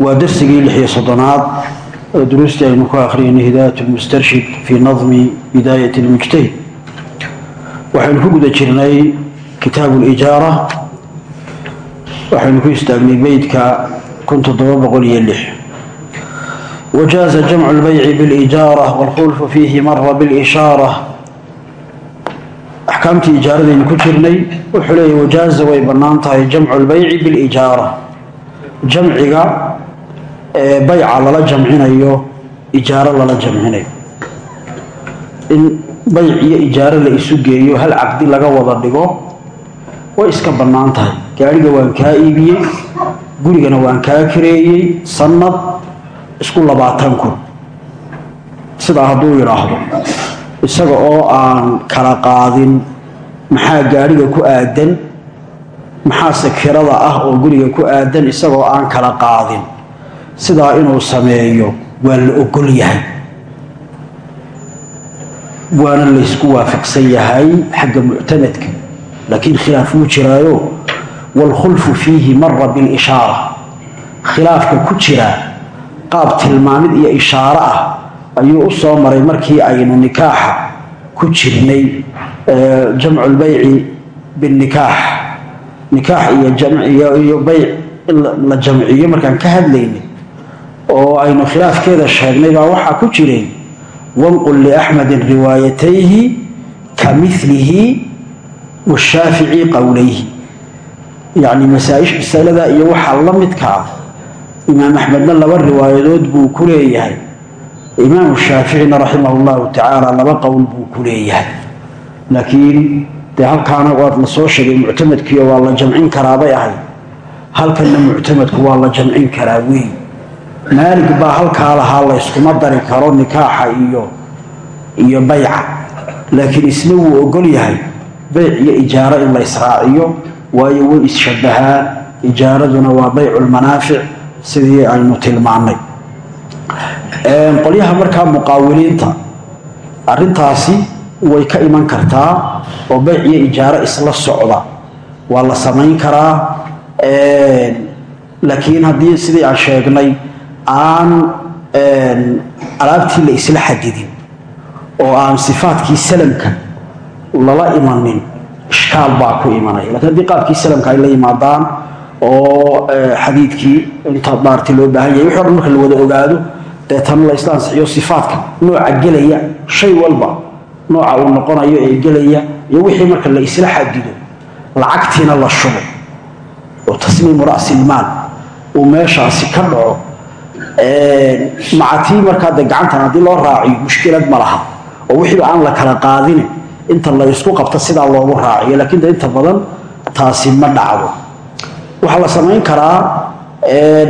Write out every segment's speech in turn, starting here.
waa darsigii lixiyo soddonaad oo duruustii aynu ku akhriyayna hidaayat lmustarshid fii nadmi bidaayat lmujtahid waxaynu ku guda jirnay kitaabu lijaara waxaynu ku istaagnay beydka wjaaza jamcu lbayci bilijaara walkhulfu fiihi mara bilishaara axkaamtii ijaaradaynu ku jirnay wuxuu leeyahy wajaaza way bannaan tahay jamcu lbayci bilijaara jamciga bayca lala jamcinayo ijaaro lala jamcinayo. In bayc iyo ijaaro la isu geeyo hal caqdi laga wada dhigo way iska bannaan tahay. Gaadhiga waan kaa iibiyey gurigana waan kaa kareeyey sannad isku labaatan kun. Sidaa hadduu yidhaahdo isaga oo aan kala qaadin maxaa gaadhiga ku aadan? Maxaa sakirada ah oo guriga ku aadan isagoo aan kala qaadin? Sidaa inuu sameeyo waa la ogol yahay. Waana laysku waafaqsan yahay xagga muctamadka laakiin khilaaf wuu jiraayo. Waalkhulfu fiihi mara bilishaara khilaafka ku jira qaab tilmaamid iyo ishaaro ah ayuu u soo maray markii aynu nikaaxa ku jirnay jamcu lbayci binikaax nikaax iyo bayc in la jamciyo markaan ka hadlaynay oo aynu khilaafkeeda sheegnay baa waxaa ku jireen wanqul liaxmedin riwaayatayhi ka milihi washaafici qowlayhi yacni masaa'ish masalada iyo waxaa la midkaa imaam axmedna laba riwaayadood buu ku leeyahay. Imaamu shaaficina raximah llahu tacaala laba qowl buu ku leeyahay. Laakiin dee halkaana waad la soo sheegay muctamadkiio waa la jamcin karaabay ahayd. Halkanna muctamadku waa la jamcin karaa weyn. Maalig baa halkaa lahaa la yskuma dari karo nikaaxa iyo iyo bayca. Laakiin isna wuu ogol yahay bayc iyo ijaaro in la israaciyo waayo way isshabahaa ijaaraduna waa bayculmanaafic sidii aynu tilmaannay. Qolyaha markaa muqaawiliinta arintaasi way ka iman kartaa oo bayc iyo ijaaro isla socda. Waa la samayn karaa laakiin haddii sidii aan sheegnay aan alaabtii la isla xadidin oo aan sifaadkii salamka lala imanin ishkaal baa ku imanaya. Lakiin haddii qaabkii salamka ay la yimaadaan oo xadiidkii inta maarti loo baahan yahay wixi o dhan marka la wada ogaado deetana la isla ansixiyo sifaadka nooca gelaya shay walba nooca uu noqonayo ee gelaya iyo wixii marka la isla xadido lacagtiina la shubo oo tasliimu ra'silmaal uu meeshaasi ka dhaco macatii markaa de gacantan haddii loo raaciyo mushkilad ma laha oo wixiiba aan la kala qaadine inta la isku qabto sidaa loogu raaciyo laakiin de inta badan taasi ma dhacdo. Waxaa la samayn karaa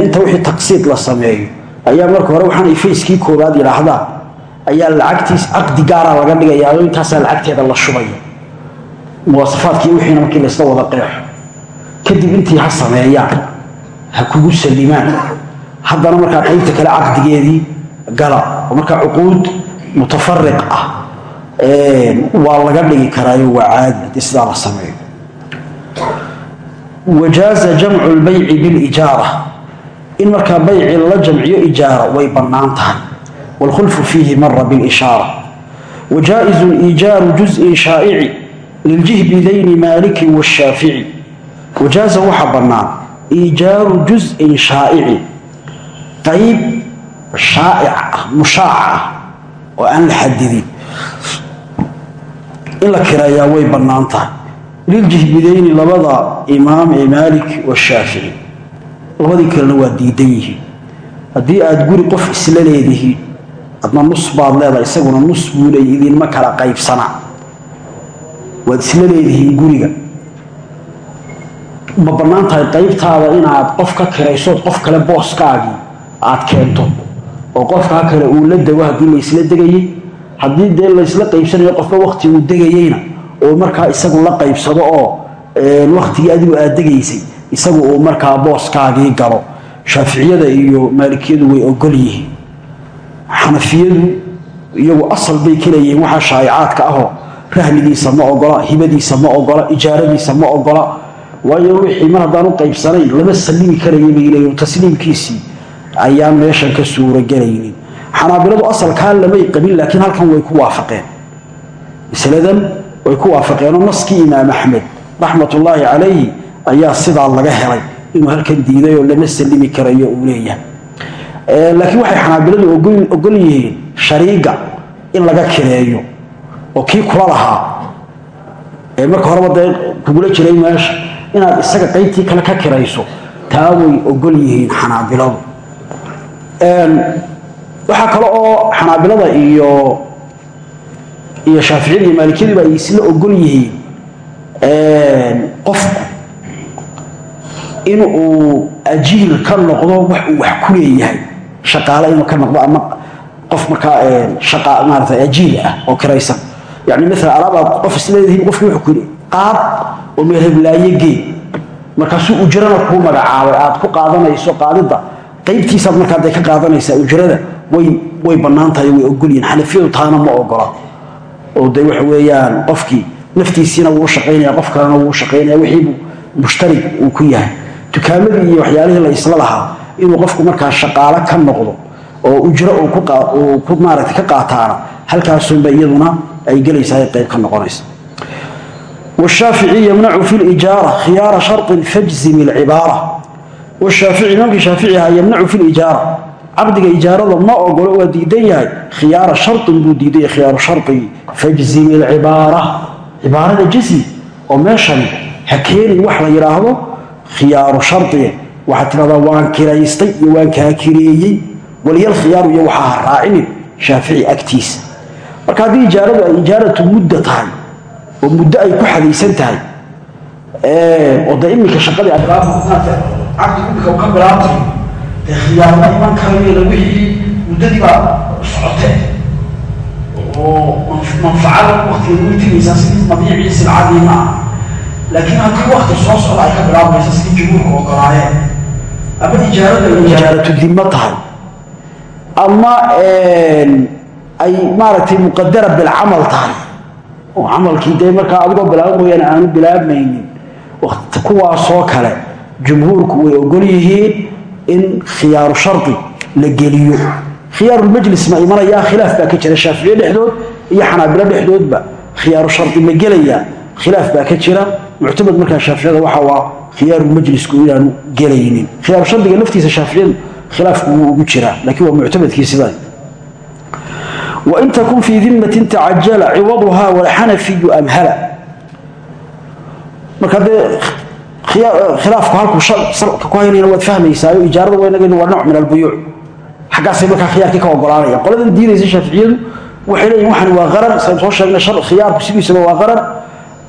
inta wixii taqsiid la sameeyo ayaa marka hore waxaan ifayskii koobaad yidhaahdaa ayaa lacagtiis caqdi gaara laga dhigayaa intaasaa lacagteeda la shubaya muwaasafaadkii wixiina markii laysla wada qeexo kadib intii ha sameeyaan ha kugu salimaan. Haddana markaa qaybta kale caqdigeedii gala oo markaa cuquud mutafariq ah waa laga dhigi karaayo waa caadi haddii sidaa la sameeyo. Wajaaza jamcu lbayci bilijaara in markaa bayci la jamciyo ijaara way bannaan tahay waalkhulfu fiihi mara bilishaara wajaa'izu iijaaru juz'in shaa'ici liljihbidayni maaliki washaafici wajaaza waxaa bannaan iijaaru juz'in shaa'ici qayb shaa'ic ah mushaaca ah oo aan la xadidin in la kireeyaa way bannaan tahay liljihbidayni labada imaam ee maalik washaafici labadii kalena adna nus baad leedahay isaguna nus buu idinma kala qaybsana. Waad isla leedihiin guriga. Ma bannaan tahay qaybtaada inaad qof ka kiraysood qof kale booskaagii aad keento. Oo qofkaa kale uu la dego haddii laysla degayey haddii dee laysla qaybsanayo qofka wakti uu degayeyna oo markaa isagu la qaybsado oo waktigii adigu aad degaysay isagu uu markaa booskaagii galo. Shaaficiyada iyo maalikiyadu way ogol yihiin xanafiyadu iyagu asal bay leeyihiin waxaa shaa'icaadka ahoo rahmigiisa ma ogola hibadiisa ma ogola ijaaradiisa ma ogola. Waayo wixii mar haddaan u qaybsanayn lama sallimi karaya bay leeyihiin tasliimkiisii ayaan meeshan ka suuragelaynin xanaabiladu asalkaa lamay qabin laakiin halkan way ku waafaqeen. Masaladan way ku waafaqeenoo naskii imaam axmed raxmatullaahi calayhi ayaa sidaa laga helay inuu halkan diiday oo lama sallimi karayo uu leeyahay laakiin waxay xanaabiladu ogol yihiin shariiga in laga kireeyo oo kii kula lahaa. Ee marka horeba dee kugula jiray meesha inaad isaga qaybtii kale ka kirayso taa way ogol yihiin xanaabiladu. Waxaa kale oo xanaabilada iyo iyo shaaficiyada iyo maalikiyadiiba ay isla ogol yihiin qofku in uu ajiir ka noqdo wax uu wax ku leeyahay shaqaale inuu ka noqdo ama qof markaa maarata ajiir ah oo kiraysan yani maala alaabaad qof isleedihiin qofki wuxuu ku qaad oo meelheblaaye gee markaasuu ujrana kuu magacaabay aad ku qaadanayso qaadidda. Qaybtiisaad markaa de ka qaadanaysaa ujrada way bannaan tahay way ogolyihin xanafiyadu taana ma ogola. Oo de waxa weeyaan qofkii naftiisiina wuu shaqaynaya qof kalena wuu shaqaynaya wixiibuu mushtarig uu ku yahay. Dukaamadii iyo waxyaalihii la isla lahaa inuu qofku markaa shaqaalo ka noqdo oo ujro ku maarata ka qaataana halkaasunba iyaduna ay gelaysaa qayb ka noqonaysa washaafici yamnacu fi lijaara khiyaara sharin fajzim ilcibaara washaafici imaamkii shaafici ahaa yamnacu fi lijaara cabdiga ijaarada ma ogolo waa diidan yahay khiyaara sharin buu diidan yahay khiyaaru shari fajzim ilcibaara cibaarada jasmi oo meeshani ha keenin wax la yidhaahdo khiyaaru shariye waxaad tiradaa waan kiraystay iyo waan kaa kireeyey. Waliyal khiyaaru iyo waxaa ha raacinin shaafici agtiisa marka haddii ijaaradu ay ijaaratu mudda tahay oo muddo ay ku xadaysan tahay oo de iminka shaqadii abilaabta dee khiyaarna iman karayeela wixii muddadiibaa socotee oo manfacada waktiga ugu tegaysaa sidii dabiicii silcadii maaha laakiin haddii wakti soo socda ay ka bilaabaysa sidii jumhuurka ogolaayeen ama ijaarada ijaaratu dimo tahay ama ay maaragtay muqadara bilcamal tahay oo camalkii dee markaa adigoo bilaaba mooyaane aanu bilaabmaynin kuwaasoo kale jumhuurku way ogol yihiin in khiyaaru shardi la geliyo. Khiyaarulmajlis ma imanayaa khilaaf baa ka jira shaaficiye dhexdood iyo xanaabilo dhexdoodba. Khiyaaru shardi ma gelayaa khilaaf baa ka jira. Muctamad markaa shaaficiyada waxa khiyaarumajlisku inaanu gelaynin. Khiyaar shardiga naftiisa shaaficiyadu khilaafku wuu ugu jiraa laakiin waa muctamadkii sidaa wain takun fii dimatin tacajala ciwaduhaa walxanafiyu amhala. Marka dee khilaafku halkuu salka ku haynayna waad fahmaysaayo ijaarada waynagayna waa nooc min albuyuuc. Xaggaasay markaa khiyaarkii ka ogolaanayaan. Qoladan diinaysa shaaficiyadu waxay leeyihiin waxani waa qarar saynu soo sheegnay khiyaarku sidiisaba waa qarar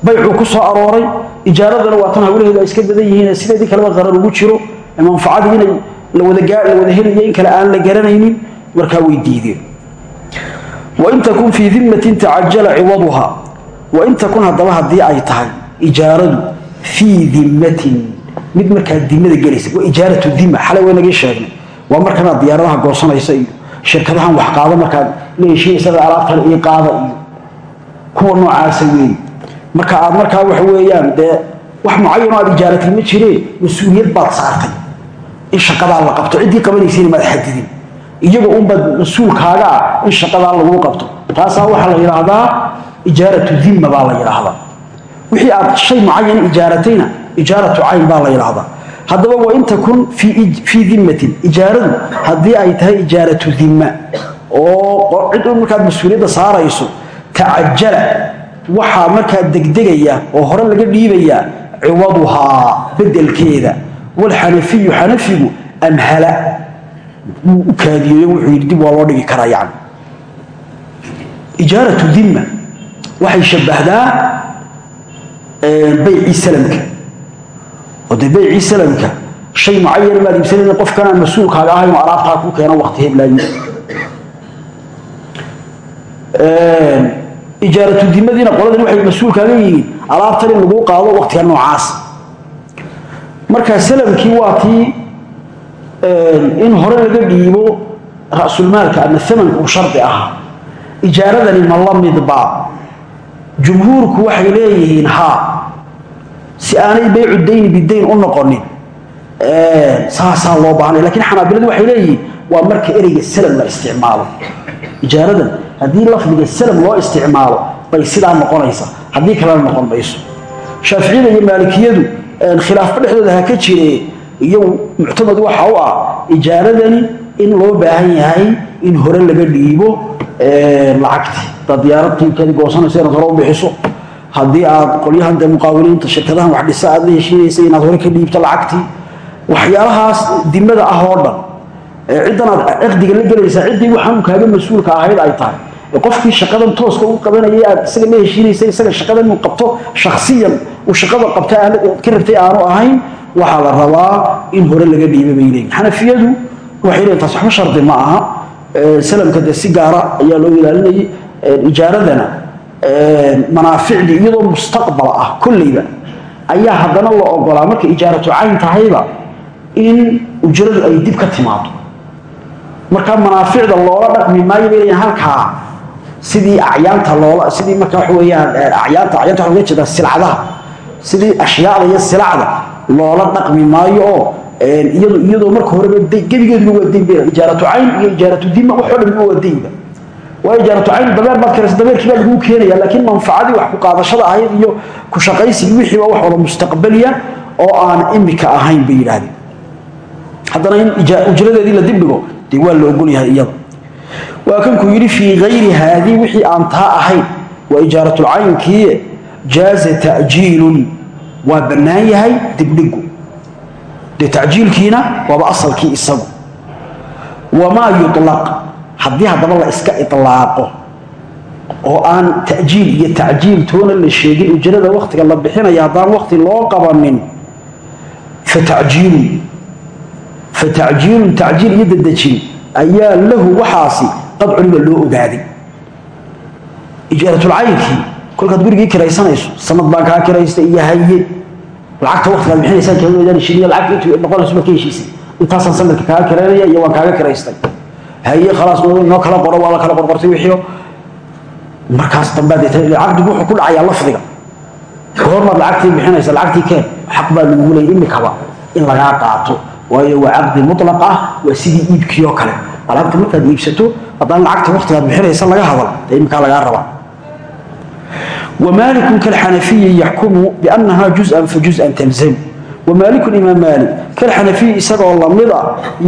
baycuu ku soo arooray ijaaradana waa tan hawlaheedu ay iska badan yihiin sideedii kaleba qaran ugu jiro manfacadii inay la wada la wada helayo in kale aan la garanaynin markaa way diideen. Wain takun fii dimatin tacajala ciwaduha. Wain takun haddaba haddii ay tahay ijaaradu fii dimatin mid markaa dimada gelaysa waa ijaaratu dima xalay waynagii sheegnay. Waa markanaad diyaaradaha goosanaysa iyo shirkadahan wax qaado markaad leeshiisaga alaabtan ii kuwa noocaasa weeye marka aad markaa waxa weeyaan dee wax mucayan aad ijaaratay ma jireen mas'uuliyad baad saartay. In shaqadaa la qabto ciddii qabanaysayna maad xadidin iyaga unbaad mas'uulkaaga ah in shaqadaa laguu qabto. Taasaa waxaa la yidhaahdaa ijaaratu dimma baa la yidhaahdaa wixii aad shay mucayan ijaaratayna ijaaratu cayn baa la yidhaahdaa haddaba wain takun fii dimmatin ijaaradu haddii ay tahay ijaaratu dimma oo cid markaad mas'uuliyadda saarayso tacajala waxaa markaa degdegaya oo hore laga dhiibayaa ciwaduhaa bedelkeeda walxanafiyu xanafigu amhala. Wuu u kaadiyeeyo wuxuu yidhi dib waa loo dhigi karaa yani ijaaratu dimma. Waxay shabbahdaa baycii salamka. Oo baycii salamka shay mucayan maad iibsanayna qofkanaan mas'uulkaaga ahayn oo alaabtaa ku keena wakti heblaayi ijaaratu dimadiina qoladani waxay mas'uulkaaga yihiin. Alaabtan in laguu qaado waktiga noocaas. Markaa salamkii waa tii in hore laga dhiibo ra-sulmaalka ama amanka uu shardi ahaa ijaaradani ma la midba jumhuurku waxay leeyihiin haa si aanay baycu dayni bidayn u noqonin saasaa loo baahnay lakiin xanaabiladu waxay leeyihiin waa marka ereyga salam la isticmaalo. Ijaaradan haddii lafdiga salam loo isticmaalo bay sidaa noqonaysa. Haddii kalena noqon mayso. Shaaficiyada iyo maalikiyadu khilaafba dhexdooda ha ka jire iyo muctamad waxa u ah ijaaradani in loo baahan yahay in hore laga dhiibo lacagti. Hadaad diyaarad qiimkeedii goosanayso inaad hore u bixiso. Haddii aad qolyahan dee muqaawiliinta shirkadahan wax dhisa aad la heshiinaysa inaad hore ka dhiibto lacagtii waxyaalahaas dimada ah oo dhan ciddan aad ciqdiga la gelaysaa ciddii waxaan kaaga mas'uulka ahayd ay tahay. Qofkii shaqadan tooska u qabanayay aad isaga la heshiinaysa isaga shaqadan inuu qabto shakhsiyan uu shaqada qabta ka rabtay aanu ahayn waxaa la rabaa in hore laga dhiiba bay leeyihiin xanafiyadu waxay leeyihiin taas waxba shardi ma aha. Salamka dee si gaara ayaa loo ilaalinayay. Ijaaradana manaaficdii iyadoo mustaqbal ah kolleyba ayaa haddana la ogolaa markay ijaaratu cayn tahayba in ujradu ay dib ka timaado markaa manaaficda loola dhaqmi maayo bay leeyihiin halkaa sidii acyaanta loola sidii marka waxa weeyaan acyaanta acyaanta waxa uga jeedaa silcadaha sidii ashyaada iyo silacda loola dhaqmi maayo oo iyadu iyadoo marka horeba gebigeeduba waa bay ijaaratu cayn iyo ijaaratu dima waxoo dhanba waa deynba. Waa ijaaratu cayn dameer baad karaysa dameerkii baa laguu keenaya laakiin manfacadii wax ku qaadashada ahayd iyo ku shaqaysigii wixii waa wax wada mustaqbaliya oo aan imika ahayn bay yidhaahdeen. Haddana in ujradeedii la dibdhigo dee waa la ogol yahay iyada. Waa kankuu yidhi fii gayri haadii wixii aan taa ahayn waa ijaaratulcaynkiie jaaza ta'jiilun. Waa bannaan yahay dibdhigu dee tacjiilkiina waaba asalkii isagu. Wamaa yulaq haddii haddaba la iska ilaaqo oo aan ta'jiil iyo tacjiil toona la sheegin ujrada wakhtiga la bixinaya haddaan wakhti loo qabanin fatacjiilun fatacjiilun tacjiil iyo dadejin ayaa lahu waxaasi qad culiba loo ogaaday ijaaratulcaynkii kolkaad gurigii kiraysanayso sanad baan kaa kiraysta iyo haye lacagta kaga wadaan heshiiniya lacagta intuu noqonayso marka heshiisay intaasaan sanadka kaaga kiraynaya iyo waan kaaga kiraystay haye khalaas noo kala qoro waa la kala qorqortay wixiio markaas dambaad caqdigu wuxuu ku dhacayaa lafdiga goormaad lacagtii bixinaysa lacagtii keen xaq baa lagugu leeyay imikaba in lagaa qaato waayo waa caqdi mutlaq ah waa sidii iibkii oo kale alaabta markaad iibsato haddaan lacagta waktigaad bixinaysa laga hadal dee imikaa lagaa rabaa ومالك كالحنفي يحكم بأنها جزءا فجزءا تلزم ومالك إمام مالك كالحنفي إساق الله مضى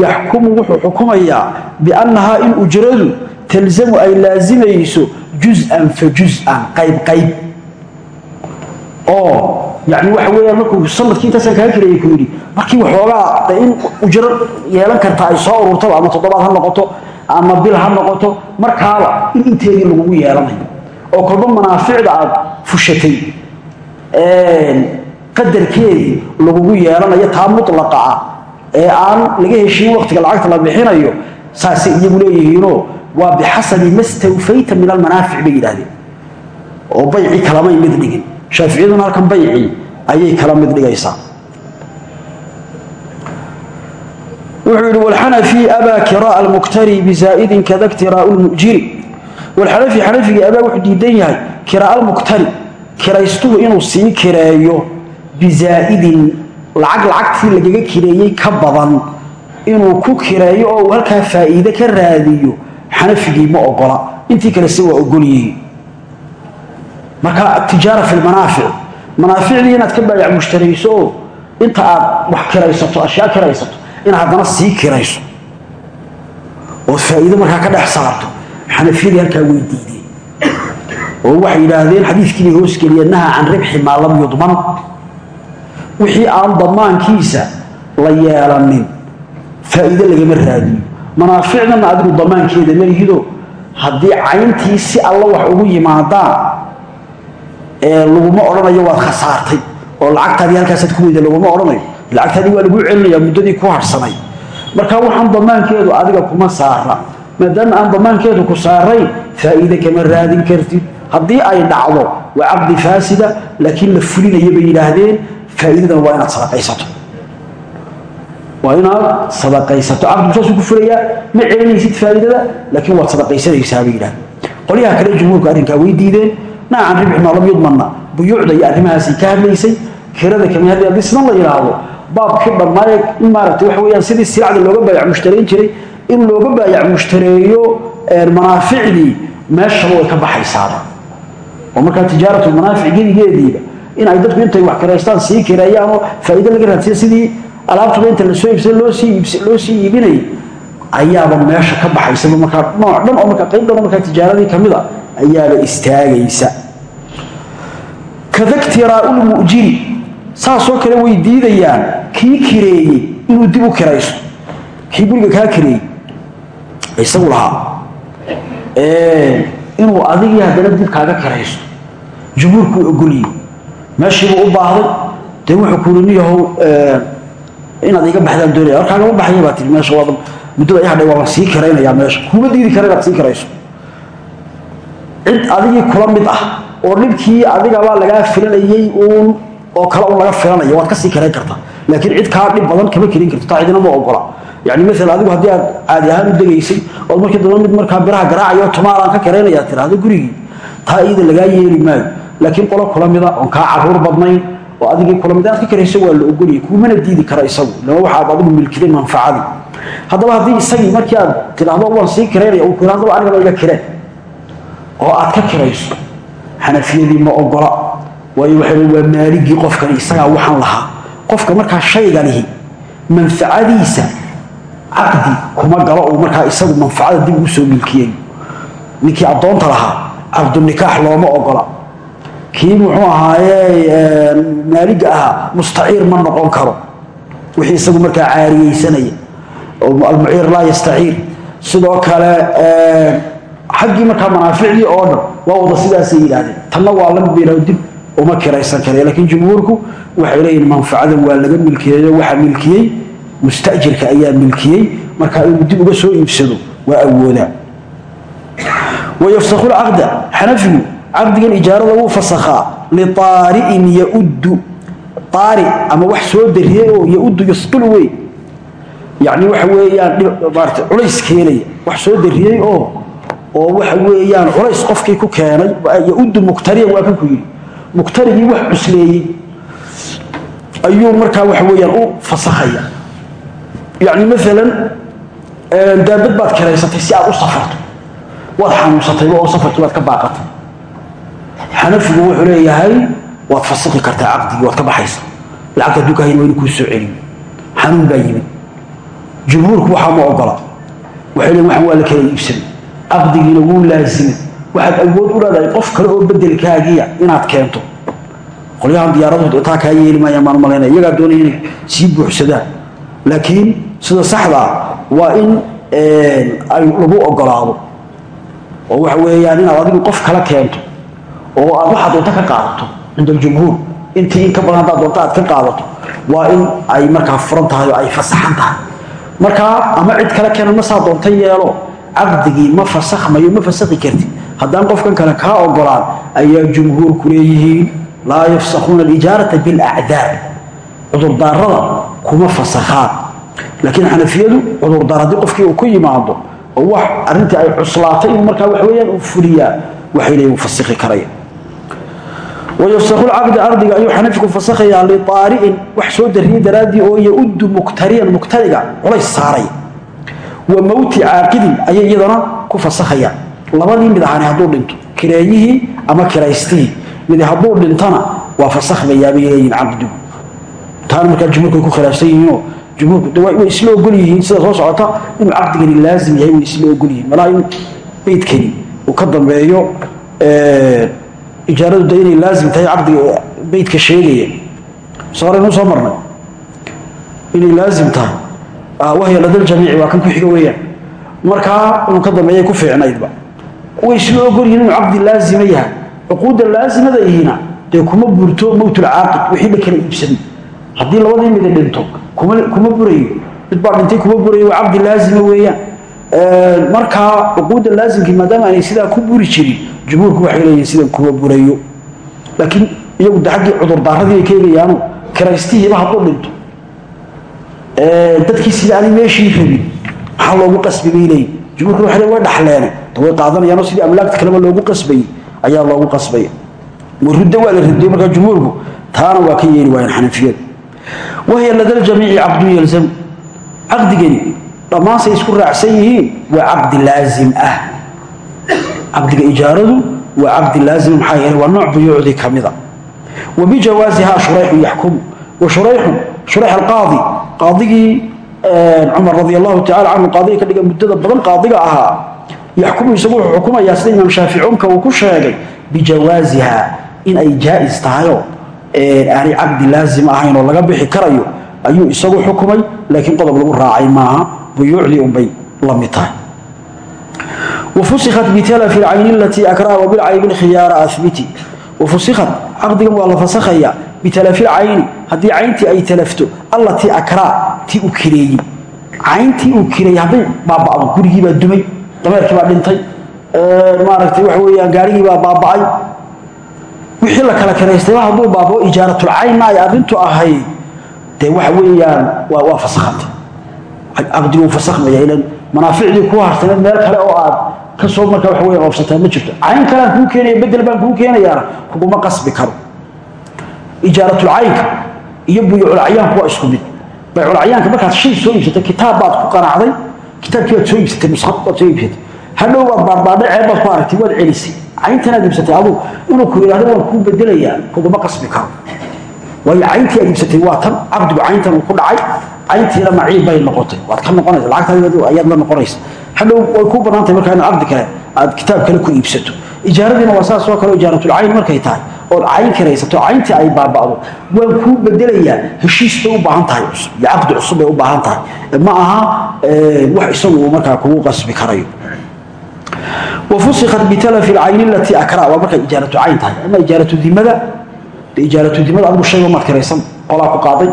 يحكم وحو حكميا بأنها إن أجرد تلزم أي لازم يسو جزءا فجزءا قيب قيب yani waxa weyaan markuu sannadkii intaasan kaa jirayay ku markii waxoogaa in ujir yeelan karta ay soo ururtaba ama toddobaad ha noqoto ama bil ha noqoto markaaba in inteedii lagugu yeelanayo oo kolba manaaficda aad fushatay qadarkeedii lagugu yeelanayo taa mulaqa ah ee aan laga heshiin waqtiga lacagta la bixinayo saasay iyagu leeyihiinoo waa bixasabi ma stawfayta min almanaafic bay yidhaahdeen. Oo bayci kalamay mid dhigin shaaficiyaduna halkan bayci ayay kala mid dhigaysaa. Wuxuu yidhi walxanafi abaa kiraa almuktari bizaa'idin kada lmujiri walxanafi xanafigii abaa wuxuu diidan yahay kiraa almuktari kiraystuhu inuu sii kireeyo bizaa'idin lacag lacagtii lagaga kireeyey ka badan inuu ku kireeyo oo uu halkaa faa'iide ka raadiyo xanafigii ma ogola. Intii kale se waa ogol yihiin marka tijaara fi lmanaafic manaaficdii inaad ka baayac mushtarayso oo inta aad wax kiraysato ashyaa kiraysato inaad haddana sii kirayso. Ood faa'iide markaa ka dhex saarto. Xanafiyadii halkaa way diideen oo waxay yidhaahdeen xadiidkiibay hoosgeliyeen naha can ribxi maa lam yudman. Wixii aan damaankiisa la yeelanin faa'iide lagama raadiyo. Manaaficdana adigu damaankeeda malihido haddii cayntii si alla wax ugu yimaadaan laguma odhanayo waad khasaartay oo lacagtaadii halkaasaad ku weyda laguma odhanayo. Lacagtaadii waa laguu celinayaa muddadii ku harsanay. Marka waxaan damaankeedu adiga kuma saara maadaama aan damaankeedu ku saarayn faa'iide kama raadin kartid. Haddii ay dhacdo waa caqdi faasida laakiin la fulinaya bay yidhaahdeen faa'iidadana waa inaad sadaqaysato. Waa inaad sadaqaysato. Caqdigu saasuu ku fulayaa ma celinaysid faa'iidada laakiin waad sadaqaysanaysaa bay yidhahdeen qolyaha kale jumhuurku arrinkaa way diideen naacan ribxi maa lam yudmanna buyuucda iyo arrimahaasay ka hadlaysay kirada kama hadlay haddii sidan la yidhaahdo baabkii dhammaaye in maaragtay waxa weeyaan sidii silacda looga baayac mushtarayn jiray in looga baayac mushtareeyo manaaficdii meeshaba way ka baxaysaaba oo markaa tijaaratu manaafic gedigeediiba in ay dadku intay wax kiraystaan sii kireeyaanoo faa'iido laga raadsiya sidii alaabtuba inta la soo iibsada loosii loo sii iibinayay ayaaba meesha ka baxaysaba markaa nooc dhan oo markaa qayb dhan oo markaa tijaaradii ka mid a ayaaba istaagaysa. Kadaktiraaulmu'jiri saasoo kale way diidayaan kii kireeyey inuu dib u kiraysto kii guriga kaa kireeyey. Isagu lahaa inuu adigii haddana dib kaaga kiraysto jumhuurkuu ogoliyey meeshiibuu u baahday. Dee wuxuu kuuri niyahow inaad iga baxdaan doonaya. Warkaagama baxaya baa tii meesha muddada i hadhay waabaan sii kiraynayaa meesha. Kuma diidi kara inaad sii kirayso cid adigii kula mid ah oo dhibkii adigabaa lagaa filanayey uun oo kale un laga filanaya waad ka sii kirayn kartaa laakiin cid kaa dhib badan kama kirin karto taa cidina ma ogola. Yani maala adigu haddii aad caadi ahaan u degaysay ood markii dambe mid markaa biraha garaacaya oo tumaalaan ka kiraynaya tiraahdo gurigii taa iyada lagaa yeeli maayo. Laakiin qolo kula mida oon kaa carruur badnayn oo adigii kula mid aad ka kirayso waa la ogoliyay kuumana diidi kara isagu lama waxaad adigu milkiday manfacadii haddaba haddii isagii markii aad tidhaahdo waan sii kiraynaya uu ku yidhahdaba anigaba iga kireen oo aad ka kirayso xanafiyadii ma ogola waayo waxay waa maaligii qofkani isagaa waxaan lahaa. Qofka markaa shaygalihi manfacadiisa caqdi kuma galo uu markaa isagu manfacada dib ugu soo ninkii addoonta lahaa caqdunikaax looma ogola. Kii muxuu ahaaye maaliga ahaa mustaciir ma noqon karo. Wixii isagu markaa caariyeysanaya almuciir laa yastaciir. Sidoo kale xaggii markaa manaaficdii oo dhan waa wada sidaasay yidhaahdeen. Tanna waa la midbayna dib uma kiraysan kare laakiin jumhuurku waxay leeyihiin manfacadan waa laga milkiyeeyo waxaa milkiyey mustajirka ayaa milkiyey. Markaa inuu dib uga soo iibsado waa awoodaa. Wayafsaku lcaqda xanafigu caqdigan ijaarada wuu fasakhaa liaari'in yauddu. Aari ama wax soo dariyey oo yauddu yasqulu wey yani waxa weeyaan culays keenaya wax soo dariyey oo oo waxa weeyaan culays qofkii ku keenay yauddu muktariyan waa kan ku yidhi. Muktarigii wax cusleeyey ayuu markaa waxa weeyaan u fasakhaya yani maalan daabad baad kiraysatay si aad u safarto. Waad xanuunsatayba oo safarkii waad ka baaqatay. Xanafigu wuxuu leeyahay waad fasakhi kartaa caqdigii waad ka baxaysa lacagta hadduu ka hayn waa inu kuu soo celiyo xanuun baa yimid. Jumhuurku waxaa ma ogola. Waxay leeyiin waxan waa la kala iibsanay caqdigiina wuu laasimay. Waxaad awood u leedahay qof kale oo bedelkaagiya inaad keento. Qolyahan diyaaradood intaa kaa yeeli maayaan baan u malaynaya iyagaa doonaya inay sii buuxsadaan. Laakiin sida saxdaa waa in lagu ogolaado. Oo waxa weeyaan inaad adigu qof kala keento. Oo aad waxaad doonto ka qaadato cinda aljumhuur intii in ka badan haddaad doonto aad ka qaadato. Waa in ay markaa furan tahay oo ay fasaxan tahay. Markaa ama cid kale keena ma saa doonta yeelo caqdigii ma fasakhmayo ma fasakhi kartid. Haddaan qofkan kale kaa ogolaan ayaa jumhuurku leeyihiin laa yafsakhuuna alijaarata bilacdaad cudurdaarada kuma fasakhaan. Laakiin xanafiyadu cudurdaar haddii qofkii uu ku yimaado oo wax arrintii ay cuslaatay inuu markaa wax weeyaan uu fuliyaa waxay leeyihiin karaya. Wayafsakhu lcaqdi caqdiga ayuu xanafiku fasakhayaa liaari'in wax soo dariyey daraaddii oo yauddu muktariyan muktariga culays saaray wa mowti caaqidin ayay iyadana ku fasakhayaan labadii mid ahani hadduu dhinto kireeyihii ama kiraystihii. Mid hadduu dhintana waa fasakhmayaabay leeyihiin caqdigu taana markaa jumhuurku ay ku khilaafsan yihiinoo jumhuurku way isla ogol yihiin sida soo socota inuu caqdigani laazim yahay way isla ogol yihiin. Malaa in beydkani uu ka dambeeyo ijaaradu de inay laazim tahay caqdiga beydka sheegaya soo horeynuu soo marnay. Inay laazim tahay wahya ladal jamiici waa kan ku xiga weeyaan. Markaa inuu ka dambeeyay ku fiicnaydba. Way isla ogol yihiin inuu caqdi laazima yahay. Cuquudda laazimada ihina dee kuma burto mowtulcaaqid wixii la kala iibsaday haddii labadii mida dhinto kuma burayo. Mid baa dhintay kuma burayo. Waa caqdi laazima weeyaan. Markaa cuquudda laazimkii maadaama aanay sidaa ku buri jirin jumhuurku waxay leeyihiin sidan kuma burayo. Laakiin iyagu de xaggii cudurdaaradii ay ka dhinto dadkii sida aanay meeshii rabin maxaa loogu qasbi bay leeyihiin jumhuurku waxay way dhaxleene way qaadanayaanoo sidii amlaagta kaleba loogu qasbayay ayaa loogu qasbaya murudda waa la ridiyey markaa jumhuurku taana waa ka yeeli waayeen xanafiyadu wahiya lada ljamiici caqdun yalzamu caqdigani dhammaanse isku raacsan yihiin waa caqdi laazim ah. Caqdiga ijaaradu waa caqdi laazim maxaa yeele waa nooc buyuucdii ka mida wa bijawaazihaa shurayxu yaxkumu wa shurayxu shurayx alqaadi qaadigii cumar radi allahu tacala canhu qaadiga ka dhiga muddada badan qaadiga ahaa yaxkumu isagu wuxuu xukumayaa sida imaam shaafici umka uu ku sheegay bijawaaziha in ay jaa'is tahayoo aanay caqdi laazim ahayn oo laga bixi karayo ayuu isagu xukumay laakiin qodob lagu raacay maaha buyuucdii unbay la mid tahay. Wafusikat bitalafi lcayni alatii akraha wabilcaybi lkhiyaara ahbiti wafusikat caqdigan waa la fasakhaya bitalafi lcayni haddii cayntii ay talafto allatii akraa tii uu kireeyey cayntii uu kireeyey hadday baaba'do gurigii baa dumay dameerkii baa dhintay maaragtay waxa weeyaan gaarigii baa baaba'ay wixii la kala kiraystayba hadduu baabao ijaaratulcaynna ay arrintu ahayd dee waxa weeyaan waa fasakhanta caqdigu uu fasakhmaya ilan manaaficdii kuu harsaneed meel kale oo aad ka soo marka waxa weya oobsataa ma jirto. Cayn kalean kuu keenaya bedel baan kuu keenayaana kuguma qasbi karo. Ijaaratulcaynka iyo buyuuculcayaanku waa isku mid. Bayculcayaanka markaad shay soo iibsatay kitaab baad ku qanacday kitaabkii baad soo iibsatay nuskhad baad soo iibsatay. Hadhow baad baadbaadhay ceeb baad ku aragtay waad celisay. Cayntanaad iibsatay aduu inuu ku yidhahdo waan kuu bedelayaa kuguma qasbi karo. Waayo cayntii aad iibsatay waa tan caqdigu cayntan uu ku dhacay cayntiina maciib bay noqotay. Waad ka noqonaysa lacagtaada ayaad la noqonaysa hadhow way kuu bannaantahay markaa in caqdi kale aad kitaab kale ku iibsato. Ijaaradiina waa saas oo kale ijaaratul-cayn markay tahay ood cayn kiraysato cayntii ay baaba'do waan kuu bedelayaa heshiis bay u baahan tahay cusub iyo caqdi cusub bay u baahan tahay. Ma aha wax isagu uu markaa kugu qasbi karayo. Wafusikat bitalafi lcayni alatii akra waa markay ijaaratu cayn tahay. Ama ijaaratu dimada ijaaratu dimada adigu shayba maad kiraysan qolaa ku qaaday